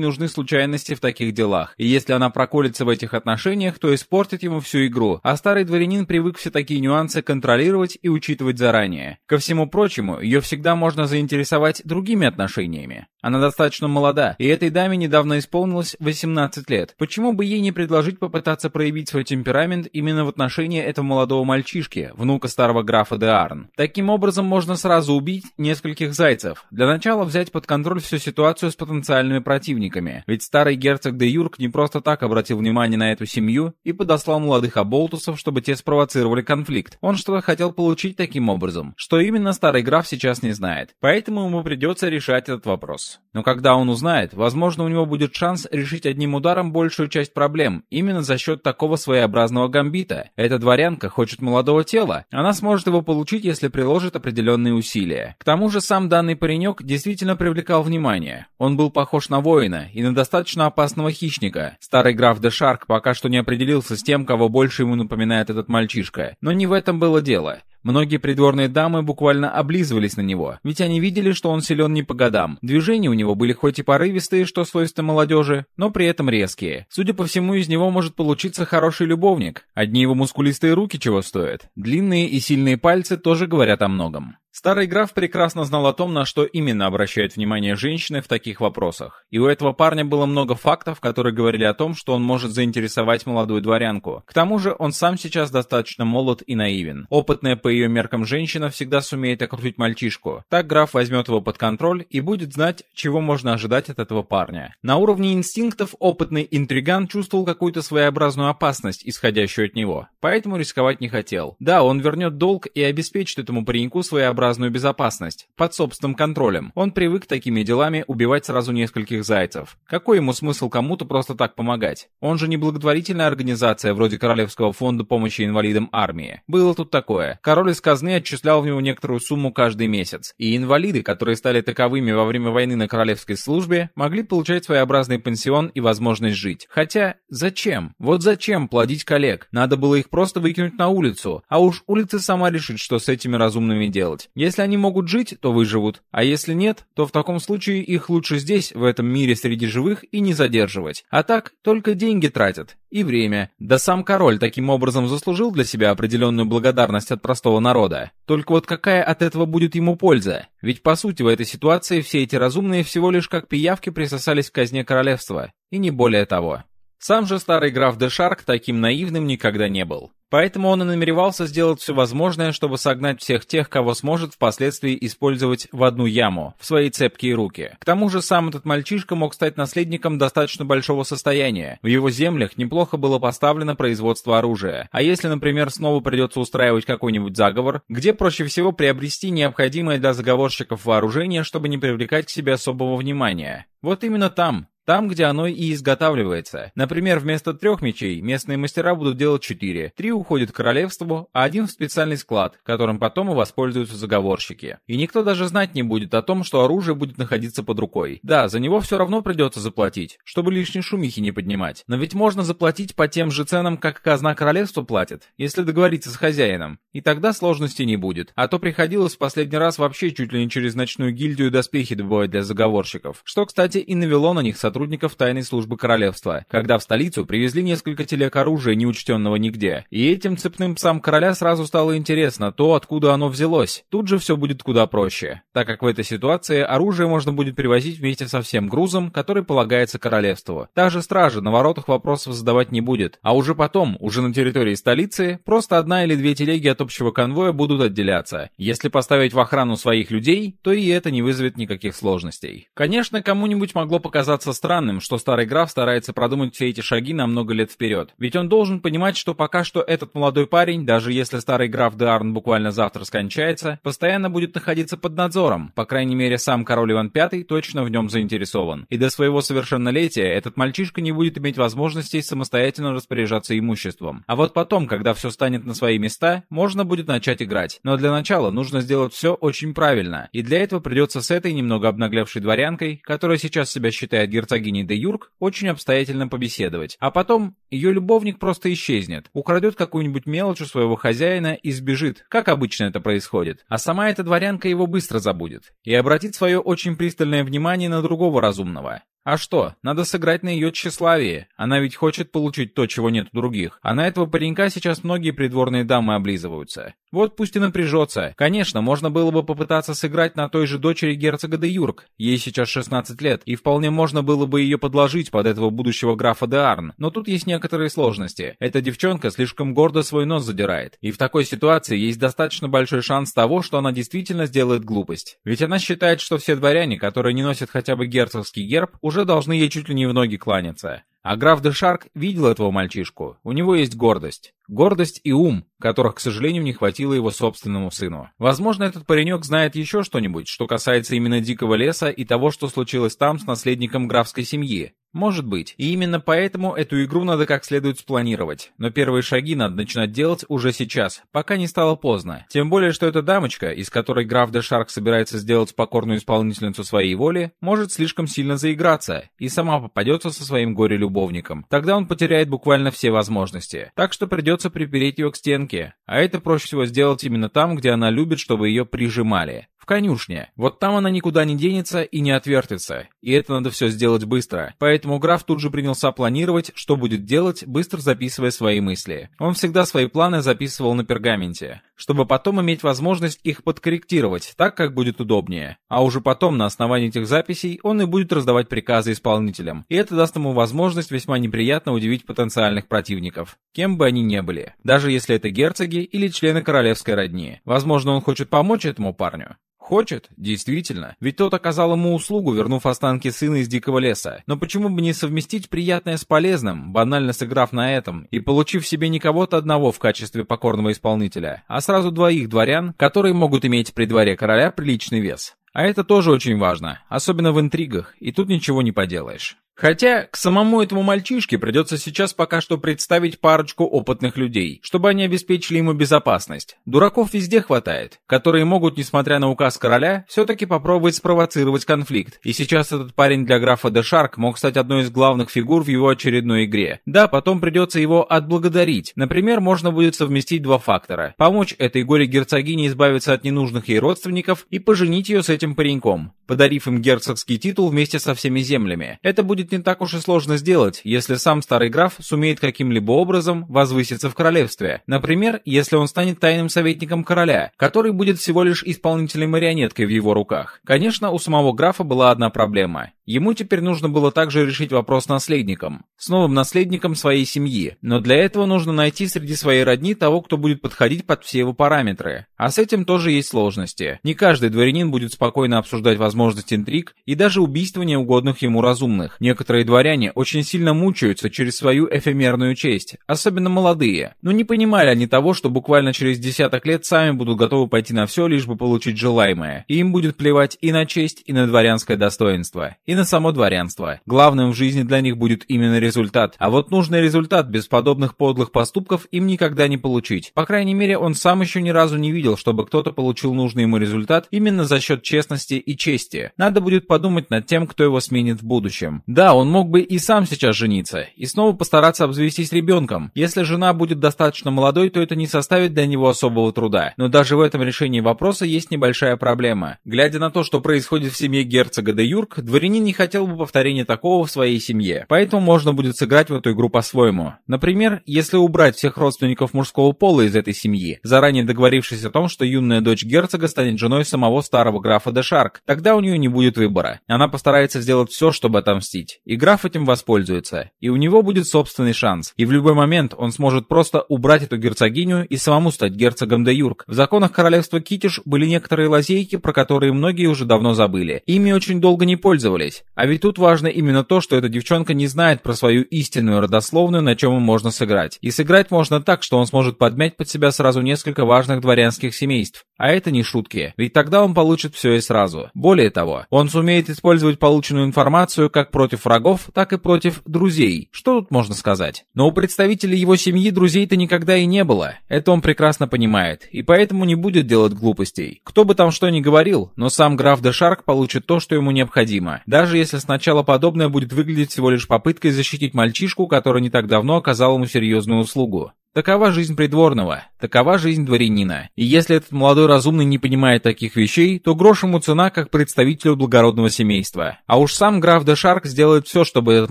нужны случайности в таких делах, и если она проколется в этих отношениях, то испортит ему всю игру, а старый дворянин привык все такие нюансы контролировать и учитывать заранее. Ко всему прочему, ее всегда можно заинтересовать другими отношениями. Она достаточно молода, и этой даме недавно исполнилось 18 лет. Почему бы ей не предложить попытаться проявить свой темперамент именно в отношении этого молодого мальчишки, внука старого графа де Арн. Таким образом, можно сразу убить нескольких зайцев. Для начала взять под контроль всю ситуацию с потенциальными противниками. Ведь старый герцог де Юрк не просто так обратил внимание на эту семью и подослал молодых оболтусов, чтобы те спровоцировали конфликт. Он что-то хотел получить таким образом. Что именно старый граф сейчас не знает. Поэтому ему придется решать этот вопрос. Но когда он узнает, возможно, у него будет шанс решить одним ударом большую часть проблем, именно за счет такого своеобразного гамбита. Эта дворянка хочет молодого тела, она сможет его получить, если приложит определенные усилия. К тому же сам данный паренек действительно привлекал внимание. Он был похож на воина и на достаточно опасного хищника. Старый граф де Шарк пока что не определился с тем, кого больше ему напоминает этот мальчишка. Но не в этом было дело. Многие придворные дамы буквально облизывались на него, ведь они видели, что он силен не по годам. Движения у него были хоть и порывистые, что свойственно молодежи, но при этом резкие. Судя по всему, из него может получиться хороший любовник. Одни его мускулистые руки чего стоят. Длинные и сильные пальцы тоже говорят о многом. Старый граф прекрасно знал о том, на что именно обращают внимание женщины в таких вопросах. И у этого парня было много фактов, которые говорили о том, что он может заинтересовать молодую дворянку. К тому же он сам сейчас достаточно молод и наивен. Опытная по ее меркам женщина всегда сумеет окрутить мальчишку. Так граф возьмет его под контроль и будет знать, чего можно ожидать от этого парня. На уровне инстинктов опытный интриган чувствовал какую-то своеобразную опасность, исходящую от него. Поэтому рисковать не хотел. Да, он вернет долг и обеспечит этому пареньку своеобразную своеобразную безопасность, под собственным контролем. Он привык такими делами убивать сразу нескольких зайцев. Какой ему смысл кому-то просто так помогать? Он же не благотворительная организация вроде Королевского фонда помощи инвалидам армии. Было тут такое. Король из казны отчислял в него некоторую сумму каждый месяц. И инвалиды, которые стали таковыми во время войны на королевской службе, могли получать своеобразный пенсион и возможность жить. Хотя, зачем? Вот зачем плодить коллег? Надо было их просто выкинуть на улицу. А уж улица сама решит, что с этими разумными делать. Если они могут жить, то выживут, а если нет, то в таком случае их лучше здесь, в этом мире среди живых, и не задерживать. А так, только деньги тратят. И время. Да сам король таким образом заслужил для себя определенную благодарность от простого народа. Только вот какая от этого будет ему польза? Ведь по сути в этой ситуации все эти разумные всего лишь как пиявки присосались к казне королевства. И не более того. Сам же старый граф де Шарк таким наивным никогда не был. Поэтому он и намеревался сделать все возможное, чтобы согнать всех тех, кого сможет впоследствии использовать в одну яму, в свои цепкие руки. К тому же сам этот мальчишка мог стать наследником достаточно большого состояния. В его землях неплохо было поставлено производство оружия. А если, например, снова придется устраивать какой-нибудь заговор, где проще всего приобрести необходимое для заговорщиков вооружение, чтобы не привлекать к себе особого внимания? Вот именно там, там, где оно и изготавливается. Например, вместо трех мечей местные мастера будут делать четыре. Три уходят к королевству, а один в специальный склад, которым потом и воспользуются заговорщики. И никто даже знать не будет о том, что оружие будет находиться под рукой. Да, за него все равно придется заплатить, чтобы лишней шумихи не поднимать. Но ведь можно заплатить по тем же ценам, как казна королевства платит, если договориться с хозяином. И тогда сложностей не будет. А то приходилось в последний раз вообще чуть ли не через ночную гильдию доспехи добывать для заговорщиков. Что, кстати, и навело на них сотрудничество сотрудников тайной службы королевства, когда в столицу привезли несколько телег оружия, неучтенного нигде. И этим цепным псам короля сразу стало интересно то, откуда оно взялось. Тут же все будет куда проще, так как в этой ситуации оружие можно будет привозить вместе со всем грузом, который полагается королевству. Та же стража на воротах вопросов задавать не будет, а уже потом, уже на территории столицы, просто одна или две телеги от общего конвоя будут отделяться. Если поставить в охрану своих людей, то и это не вызовет никаких сложностей. Конечно, кому-нибудь могло показаться странным, странным, что старый граф старается продумать все эти шаги на много лет вперед. Ведь он должен понимать, что пока что этот молодой парень, даже если старый граф Деарн буквально завтра скончается, постоянно будет находиться под надзором. По крайней мере, сам король Иван V точно в нем заинтересован. И до своего совершеннолетия этот мальчишка не будет иметь возможности самостоятельно распоряжаться имуществом. А вот потом, когда все станет на свои места, можно будет начать играть. Но для начала нужно сделать все очень правильно. И для этого придется с этой немного обнаглевшей дворянкой, которая сейчас себя считает герцогиней, герцогиней де Юрк очень обстоятельно побеседовать, а потом ее любовник просто исчезнет, украдет какую-нибудь мелочь у своего хозяина и сбежит, как обычно это происходит. А сама эта дворянка его быстро забудет и обратит свое очень пристальное внимание на другого разумного. А что, надо сыграть на ее тщеславие. Она ведь хочет получить то, чего нет у других. А на этого паренька сейчас многие придворные дамы облизываются. Вот пусть и напряжется. Конечно, можно было бы попытаться сыграть на той же дочери герцога де Юрк. Ей сейчас 16 лет, и вполне можно было бы ее подложить под этого будущего графа де Арн. Но тут есть некоторые сложности. Эта девчонка слишком гордо свой нос задирает. И в такой ситуации есть достаточно большой шанс того, что она действительно сделает глупость. Ведь она считает, что все дворяне, которые не носят хотя бы герцогский герб, уже уже должны ей чуть ли не в ноги кланяться. А граф де Шарк видел этого мальчишку. У него есть гордость. Гордость и ум, которых, к сожалению, не хватило его собственному сыну. Возможно, этот паренек знает еще что-нибудь, что касается именно Дикого леса и того, что случилось там с наследником графской семьи. Может быть. И именно поэтому эту игру надо как следует спланировать. Но первые шаги надо начинать делать уже сейчас, пока не стало поздно. Тем более, что эта дамочка, из которой граф де Шарк собирается сделать покорную исполнительницу своей воли, может слишком сильно заиграться и сама попадется со своим горе-любовником. Тогда он потеряет буквально все возможности. Так что придется припереть ее к стенке. А это проще всего сделать именно там, где она любит, чтобы ее прижимали конюшне. Вот там она никуда не денется и не отвертится. И это надо все сделать быстро. Поэтому граф тут же принялся планировать, что будет делать, быстро записывая свои мысли. Он всегда свои планы записывал на пергаменте, чтобы потом иметь возможность их подкорректировать, так как будет удобнее. А уже потом на основании этих записей он и будет раздавать приказы исполнителям. И это даст ему возможность весьма неприятно удивить потенциальных противников, кем бы они ни были. Даже если это герцоги или члены королевской родни. Возможно, он хочет помочь этому парню. Хочет? Действительно. Ведь тот оказал ему услугу, вернув останки сына из дикого леса. Но почему бы не совместить приятное с полезным, банально сыграв на этом, и получив себе не кого-то одного в качестве покорного исполнителя, а сразу двоих дворян, которые могут иметь при дворе короля приличный вес? А это тоже очень важно, особенно в интригах, и тут ничего не поделаешь. Хотя к самому этому мальчишке придется сейчас пока что представить парочку опытных людей, чтобы они обеспечили ему безопасность. Дураков везде хватает, которые могут, несмотря на указ короля, все-таки попробовать спровоцировать конфликт. И сейчас этот парень для графа де Шарк мог стать одной из главных фигур в его очередной игре. Да, потом придется его отблагодарить. Например, можно будет совместить два фактора. Помочь этой горе-герцогине избавиться от ненужных ей родственников и поженить ее с этим пареньком, подарив им герцогский титул вместе со всеми землями. Это будет будет не так уж и сложно сделать, если сам старый граф сумеет каким-либо образом возвыситься в королевстве. Например, если он станет тайным советником короля, который будет всего лишь исполнительной марионеткой в его руках. Конечно, у самого графа была одна проблема. Ему теперь нужно было также решить вопрос с наследником, с новым наследником своей семьи, но для этого нужно найти среди своей родни того, кто будет подходить под все его параметры. А с этим тоже есть сложности. Не каждый дворянин будет спокойно обсуждать возможность интриг и даже убийства неугодных ему разумных. Некоторые дворяне очень сильно мучаются через свою эфемерную честь, особенно молодые. Но не понимали они того, что буквально через десяток лет сами будут готовы пойти на все, лишь бы получить желаемое. И им будет плевать и на честь, и на дворянское достоинство, и на само дворянство. Главным в жизни для них будет именно результат. А вот нужный результат без подобных подлых поступков им никогда не получить. По крайней мере, он сам еще ни разу не видел, чтобы кто-то получил нужный ему результат именно за счет честности и чести. Надо будет подумать над тем, кто его сменит в будущем. Да, он мог бы и сам сейчас жениться, и снова постараться обзавестись ребенком. Если жена будет достаточно молодой, то это не составит для него особого труда. Но даже в этом решении вопроса есть небольшая проблема. Глядя на то, что происходит в семье герцога де Юрк, дворянин не хотел бы повторения такого в своей семье, поэтому можно будет сыграть в эту игру по-своему. Например, если убрать всех родственников мужского пола из этой семьи, заранее договорившись о том, что юная дочь герцога станет женой самого старого графа де Шарк, тогда у нее не будет выбора. Она постарается сделать все, чтобы отомстить. И граф этим воспользуется. И у него будет собственный шанс. И в любой момент он сможет просто убрать эту герцогиню и самому стать герцогом де Юрк. В законах королевства Китиш были некоторые лазейки, про которые многие уже давно забыли. Ими очень долго не пользовались. А ведь тут важно именно то, что эта девчонка не знает про свою истинную родословную, на чем им можно сыграть. И сыграть можно так, что он сможет подмять под себя сразу несколько важных дворянских семейств. А это не шутки, ведь тогда он получит все и сразу. Более того, он сумеет использовать полученную информацию как против врагов, так и против друзей. Что тут можно сказать? Но у представителей его семьи друзей-то никогда и не было. Это он прекрасно понимает, и поэтому не будет делать глупостей. Кто бы там что ни говорил, но сам граф де Шарк получит то, что ему необходимо. Даже если сначала подобное будет выглядеть всего лишь попыткой защитить мальчишку, который не так давно оказал ему серьезную услугу. Такова жизнь придворного, такова жизнь дворянина. И если этот молодой разумный не понимает таких вещей, то грош ему цена как представителю благородного семейства. А уж сам граф де Шарк сделает все, чтобы этот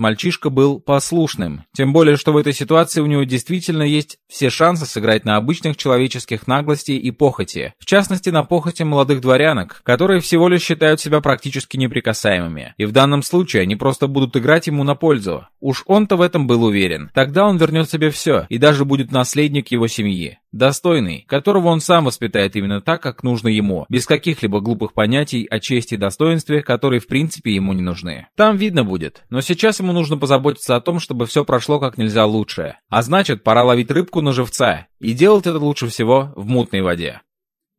мальчишка был послушным. Тем более, что в этой ситуации у него действительно есть все шансы сыграть на обычных человеческих наглости и похоти. В частности, на похоти молодых дворянок, которые всего лишь считают себя практически неприкасаемыми. И в данном случае они просто будут играть ему на пользу. Уж он-то в этом был уверен. Тогда он вернет себе все, и даже будет наследник его семьи. Достойный, которого он сам воспитает именно так, как нужно ему, без каких-либо глупых понятий о чести и достоинстве, которые в принципе ему не нужны. Там видно будет, но сейчас ему нужно позаботиться о том, чтобы все прошло как нельзя лучше. А значит, пора ловить рыбку на живца, и делать это лучше всего в мутной воде.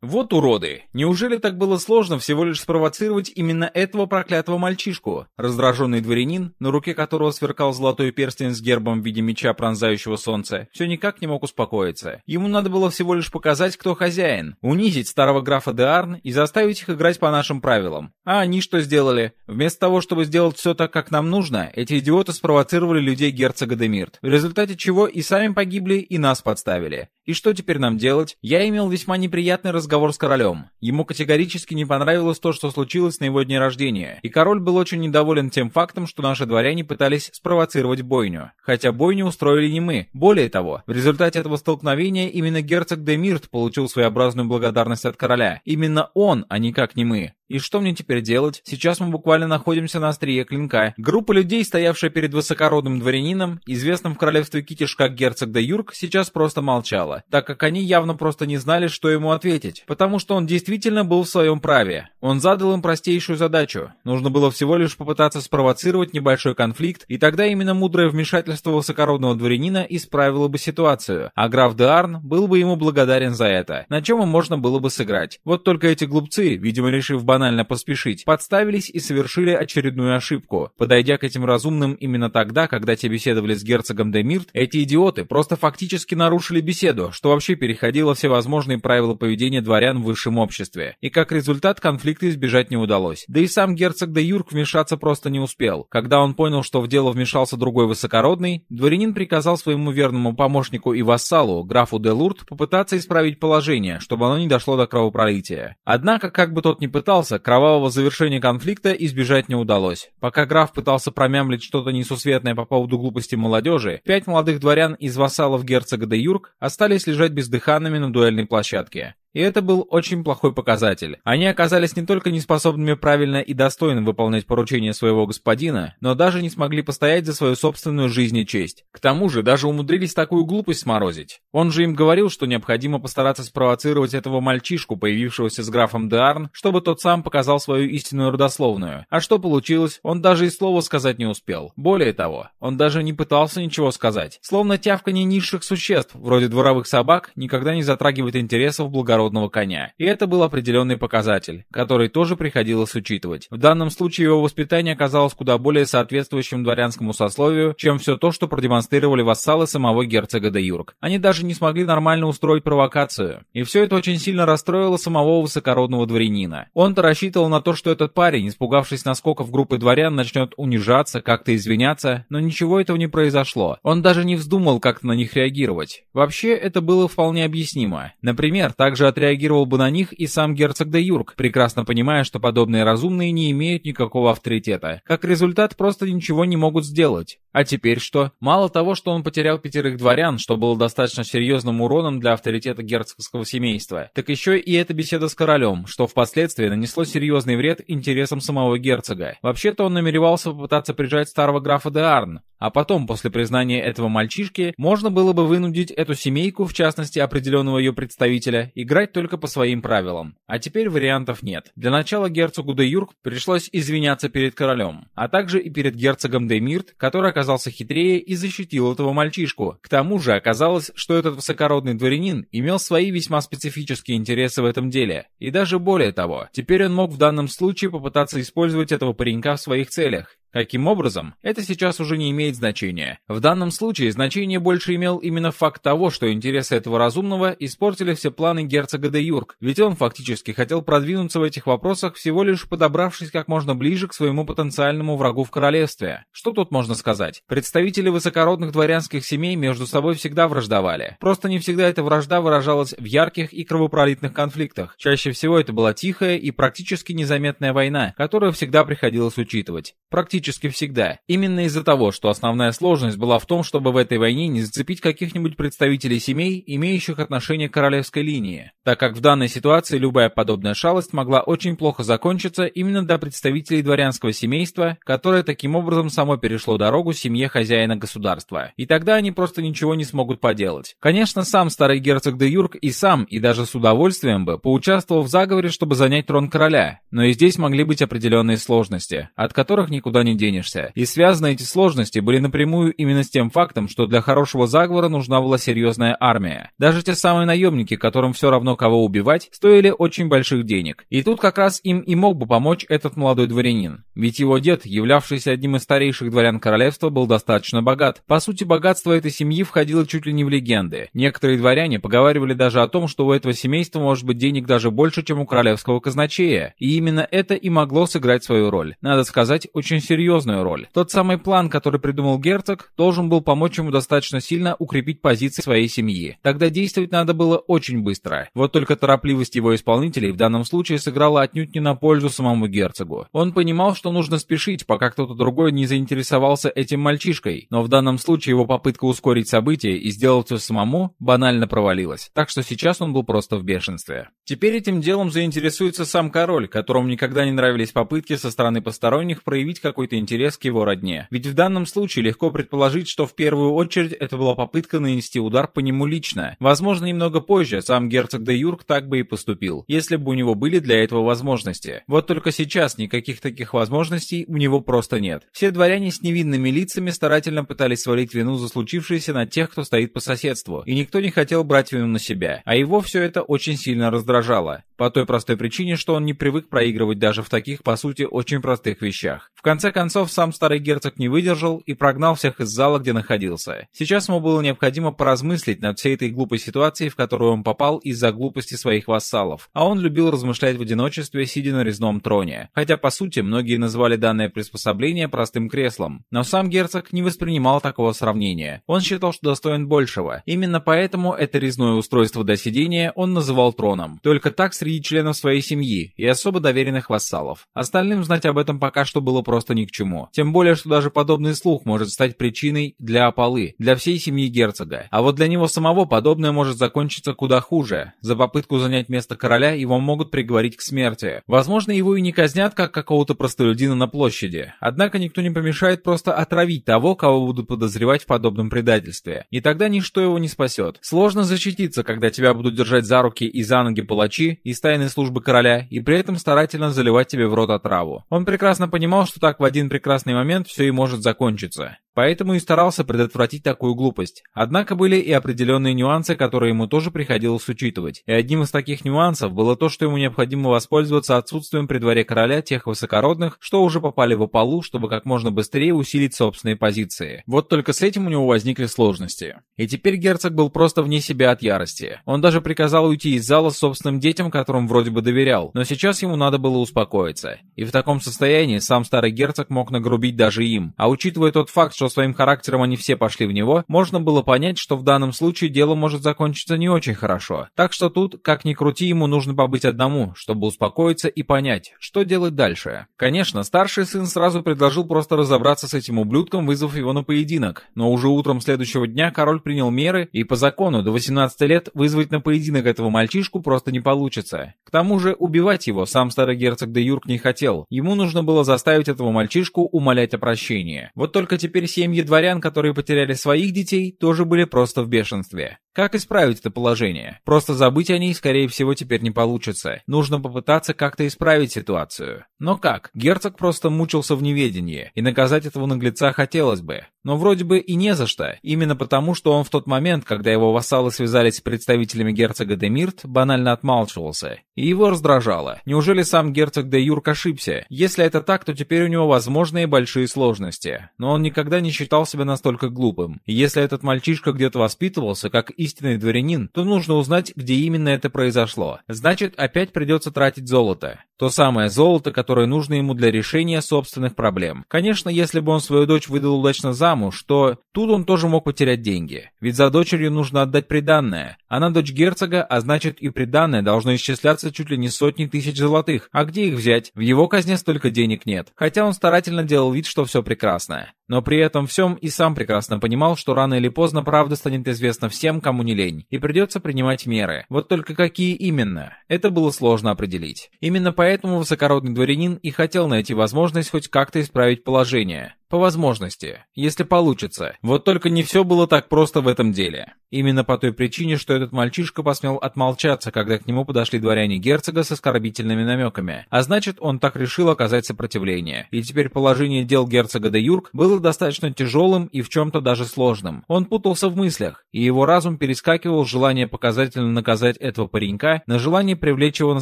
Вот уроды! Неужели так было сложно всего лишь спровоцировать именно этого проклятого мальчишку? Раздраженный дворянин, на руке которого сверкал золотой перстень с гербом в виде меча, пронзающего солнце, все никак не мог успокоиться. Ему надо было всего лишь показать, кто хозяин, унизить старого графа Деарн и заставить их играть по нашим правилам. А они что сделали? Вместо того, чтобы сделать все так, как нам нужно, эти идиоты спровоцировали людей герцога Демирт, в результате чего и сами погибли, и нас подставили. И что теперь нам делать? Я имел весьма неприятный разговор с королем. Ему категорически не понравилось то, что случилось на его дне рождения. И король был очень недоволен тем фактом, что наши дворяне пытались спровоцировать бойню. Хотя бойню устроили не мы. Более того, в результате этого столкновения именно герцог Демирт получил своеобразную благодарность от короля. Именно он, а никак не мы. И что мне теперь делать? Сейчас мы буквально находимся на острие клинка. Группа людей, стоявшая перед высокородным дворянином, известным в королевстве Китиш как герцог де Юрк, сейчас просто молчала, так как они явно просто не знали, что ему ответить, потому что он действительно был в своем праве. Он задал им простейшую задачу. Нужно было всего лишь попытаться спровоцировать небольшой конфликт, и тогда именно мудрое вмешательство высокородного дворянина исправило бы ситуацию, а граф де Арн был бы ему благодарен за это, на чем им можно было бы сыграть. Вот только эти глупцы, видимо решив банально банально поспешить, подставились и совершили очередную ошибку. Подойдя к этим разумным именно тогда, когда те беседовали с герцогом Демирт, эти идиоты просто фактически нарушили беседу, что вообще переходило все возможные правила поведения дворян в высшем обществе. И как результат конфликта избежать не удалось. Да и сам герцог де Юрк вмешаться просто не успел. Когда он понял, что в дело вмешался другой высокородный, дворянин приказал своему верному помощнику и вассалу, графу де Лурт, попытаться исправить положение, чтобы оно не дошло до кровопролития. Однако, как бы тот ни пытался, Однако кровавого завершения конфликта избежать не удалось. Пока граф пытался промямлить что-то несусветное по поводу глупости молодежи, пять молодых дворян из вассалов герцога де Юрк остались лежать бездыханными на дуэльной площадке. И это был очень плохой показатель. Они оказались не только неспособными правильно и достойно выполнять поручения своего господина, но даже не смогли постоять за свою собственную жизнь и честь. К тому же даже умудрились такую глупость сморозить. Он же им говорил, что необходимо постараться спровоцировать этого мальчишку, появившегося с графом Деарн, чтобы тот сам показал свою истинную родословную. А что получилось, он даже и слова сказать не успел. Более того, он даже не пытался ничего сказать. Словно тявканье низших существ, вроде дворовых собак, никогда не затрагивает интересов благородных благородного коня. И это был определенный показатель, который тоже приходилось учитывать. В данном случае его воспитание оказалось куда более соответствующим дворянскому сословию, чем все то, что продемонстрировали вассалы самого герцога де Юрк. Они даже не смогли нормально устроить провокацию. И все это очень сильно расстроило самого высокородного дворянина. Он-то рассчитывал на то, что этот парень, испугавшись наскоков группы дворян, начнет унижаться, как-то извиняться, но ничего этого не произошло. Он даже не вздумал как-то на них реагировать. Вообще, это было вполне объяснимо. Например, также отреагировал бы на них и сам герцог де Юрк, прекрасно понимая, что подобные разумные не имеют никакого авторитета. Как результат, просто ничего не могут сделать. А теперь что? Мало того, что он потерял пятерых дворян, что было достаточно серьезным уроном для авторитета герцогского семейства, так еще и эта беседа с королем, что впоследствии нанесло серьезный вред интересам самого герцога. Вообще-то он намеревался попытаться прижать старого графа де Арн, а потом, после признания этого мальчишки, можно было бы вынудить эту семейку, в частности определенного ее представителя, играть только по своим правилам. А теперь вариантов нет. Для начала герцогу де Юрк пришлось извиняться перед королем, а также и перед герцогом де Мирт, который оказался хитрее и защитил этого мальчишку. К тому же оказалось, что этот высокородный дворянин имел свои весьма специфические интересы в этом деле. И даже более того, теперь он мог в данном случае попытаться использовать этого паренька в своих целях. Каким образом? Это сейчас уже не имеет значения. В данном случае значение больше имел именно факт того, что интересы этого разумного испортили все планы герцога де Юрк, ведь он фактически хотел продвинуться в этих вопросах, всего лишь подобравшись как можно ближе к своему потенциальному врагу в королевстве. Что тут можно сказать? Представители высокородных дворянских семей между собой всегда враждовали. Просто не всегда эта вражда выражалась в ярких и кровопролитных конфликтах. Чаще всего это была тихая и практически незаметная война, которую всегда приходилось учитывать. Практически практически всегда. Именно из-за того, что основная сложность была в том, чтобы в этой войне не зацепить каких-нибудь представителей семей, имеющих отношение к королевской линии, так как в данной ситуации любая подобная шалость могла очень плохо закончиться именно для представителей дворянского семейства, которое таким образом само перешло дорогу семье хозяина государства. И тогда они просто ничего не смогут поделать. Конечно, сам старый герцог де Юрк и сам, и даже с удовольствием бы поучаствовал в заговоре, чтобы занять трон короля, но и здесь могли быть определенные сложности, от которых никуда не не денешься. И связаны эти сложности были напрямую именно с тем фактом, что для хорошего заговора нужна была серьезная армия. Даже те самые наемники, которым все равно кого убивать, стоили очень больших денег. И тут как раз им и мог бы помочь этот молодой дворянин. Ведь его дед, являвшийся одним из старейших дворян королевства, был достаточно богат. По сути, богатство этой семьи входило чуть ли не в легенды. Некоторые дворяне поговаривали даже о том, что у этого семейства может быть денег даже больше, чем у королевского казначея. И именно это и могло сыграть свою роль. Надо сказать, очень серьезную роль. Тот самый план, который придумал герцог, должен был помочь ему достаточно сильно укрепить позиции своей семьи. Тогда действовать надо было очень быстро. Вот только торопливость его исполнителей в данном случае сыграла отнюдь не на пользу самому герцогу. Он понимал, что нужно спешить, пока кто-то другой не заинтересовался этим мальчишкой, но в данном случае его попытка ускорить события и сделать все самому банально провалилась, так что сейчас он был просто в бешенстве. Теперь этим делом заинтересуется сам король, которому никогда не нравились попытки со стороны посторонних проявить какой-то интерес к его родне. Ведь в данном случае легко предположить, что в первую очередь это была попытка нанести удар по нему лично. Возможно, немного позже сам герцог де Юрк так бы и поступил, если бы у него были для этого возможности. Вот только сейчас никаких таких возможностей у него просто нет. Все дворяне с невинными лицами старательно пытались свалить вину за случившееся на тех, кто стоит по соседству, и никто не хотел брать вину на себя. А его все это очень сильно раздражало. По той простой причине, что он не привык проигрывать даже в таких, по сути, очень простых вещах. В конце концов, сам старый герцог не выдержал и прогнал всех из зала, где находился. Сейчас ему было необходимо поразмыслить над всей этой глупой ситуацией, в которую он попал из-за глупости своих вассалов. А он любил размышлять в одиночестве, сидя на резном троне. Хотя, по сути, многие называли данное приспособление простым креслом. Но сам герцог не воспринимал такого сравнения. Он считал, что достоин большего. Именно поэтому это резное устройство для сидения он называл троном. Только так среди членов своей семьи и особо доверенных вассалов. Остальным знать об этом пока что было просто ни к чему. Тем более, что даже подобный слух может стать причиной для опалы, для всей семьи герцога. А вот для него самого подобное может закончиться куда хуже. За попытку занять место короля его могут приговорить к смерти. Возможно, его и не казнят, как какого-то простолюдина на площади. Однако никто не помешает просто отравить того, кого будут подозревать в подобном предательстве. И тогда ничто его не спасет. Сложно защититься, когда тебя будут держать за руки и за ноги палачи из тайной службы короля и при этом старательно заливать тебе в рот отраву. Он прекрасно понимал, что так в один прекрасный момент все и может закончиться. Поэтому и старался предотвратить такую глупость. Однако были и определенные нюансы, которые ему тоже приходилось учитывать. И одним из таких нюансов было то, что ему необходимо воспользоваться отсутствием при дворе короля тех высокородных, что уже попали в опалу, чтобы как можно быстрее усилить собственные позиции. Вот только с этим у него возникли сложности. И теперь герцог был просто вне себя от ярости. Он даже приказал уйти из зала с собственным детям, которым вроде бы доверял, но сейчас ему надо было успокоиться. И в таком состоянии сам старый герцог мог нагрубить даже им. А учитывая тот факт, что своим характером они все пошли в него, можно было понять, что в данном случае дело может закончиться не очень хорошо. Так что тут, как ни крути, ему нужно побыть одному, чтобы успокоиться и понять, что делать дальше. Конечно, старший сын сразу предложил просто разобраться с этим ублюдком, вызвав его на поединок. Но уже утром следующего дня король принял меры, и по закону до 18 лет вызвать на поединок этого мальчишку просто не получится. К тому же убивать его сам старый герцог де Юрк не хотел. Ему нужно было заставить этого мальчишку умолять о прощении. Вот только теперь семьи дворян, которые потеряли своих детей, тоже были просто в бешенстве. Как исправить это положение? Просто забыть о ней, скорее всего, теперь не получится. Нужно попытаться как-то исправить ситуацию. Но как? Герцог просто мучился в неведении, и наказать этого наглеца хотелось бы. Но вроде бы и не за что. Именно потому, что он в тот момент, когда его вассалы связались с представителями герцога де Мирт, банально отмалчивался. И его раздражало. Неужели сам герцог де Юрк ошибся? Если это так, то теперь у него возможны и большие сложности. Но он никогда не считал себя настолько глупым. И если этот мальчишка где-то воспитывался, как истинный дворянин, то нужно узнать, где именно это произошло. Значит, опять придется тратить золото. То самое золото, которое нужно ему для решения собственных проблем. Конечно, если бы он свою дочь выдал удачно замуж, то тут он тоже мог потерять деньги. Ведь за дочерью нужно отдать приданное. Она дочь герцога, а значит и приданное должно исчисляться чуть ли не сотни тысяч золотых. А где их взять? В его казне столько денег нет. Хотя он старательно делал вид, что все прекрасно. Но при этом всем и сам прекрасно понимал, что рано или поздно правда станет известна всем, кому не лень, и придется принимать меры. Вот только какие именно? Это было сложно определить. Именно поэтому высокородный дворянин и хотел найти возможность хоть как-то исправить положение. По возможности, если получится. Вот только не все было так просто в этом деле. Именно по той причине, что этот мальчишка посмел отмолчаться, когда к нему подошли дворяне герцога с оскорбительными намеками. А значит, он так решил оказать сопротивление. И теперь положение дел герцога де Юрк было достаточно тяжелым и в чем-то даже сложным. Он путался в мыслях, и его разум перескакивал с желания показательно наказать этого паренька на желание привлечь его на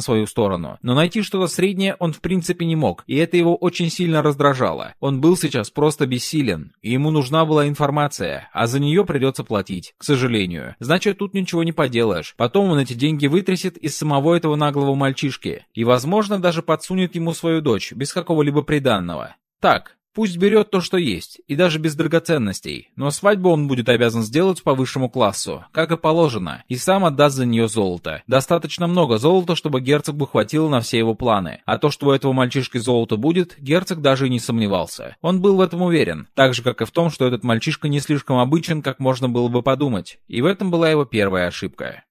свою сторону. Но найти что-то среднее он в принципе не мог, и это его очень сильно раздражало. Он был сейчас просто бессилен, и ему нужна была информация, а за нее придется платить, к сожалению. Значит, тут ничего не поделаешь. Потом он эти деньги вытрясет из самого этого наглого мальчишки, и, возможно, даже подсунет ему свою дочь, без какого-либо приданного. Так, Пусть берет то, что есть, и даже без драгоценностей, но свадьбу он будет обязан сделать по высшему классу, как и положено, и сам отдаст за нее золото. Достаточно много золота, чтобы герцог бы хватило на все его планы, а то, что у этого мальчишки золото будет, герцог даже и не сомневался. Он был в этом уверен, так же, как и в том, что этот мальчишка не слишком обычен, как можно было бы подумать, и в этом была его первая ошибка.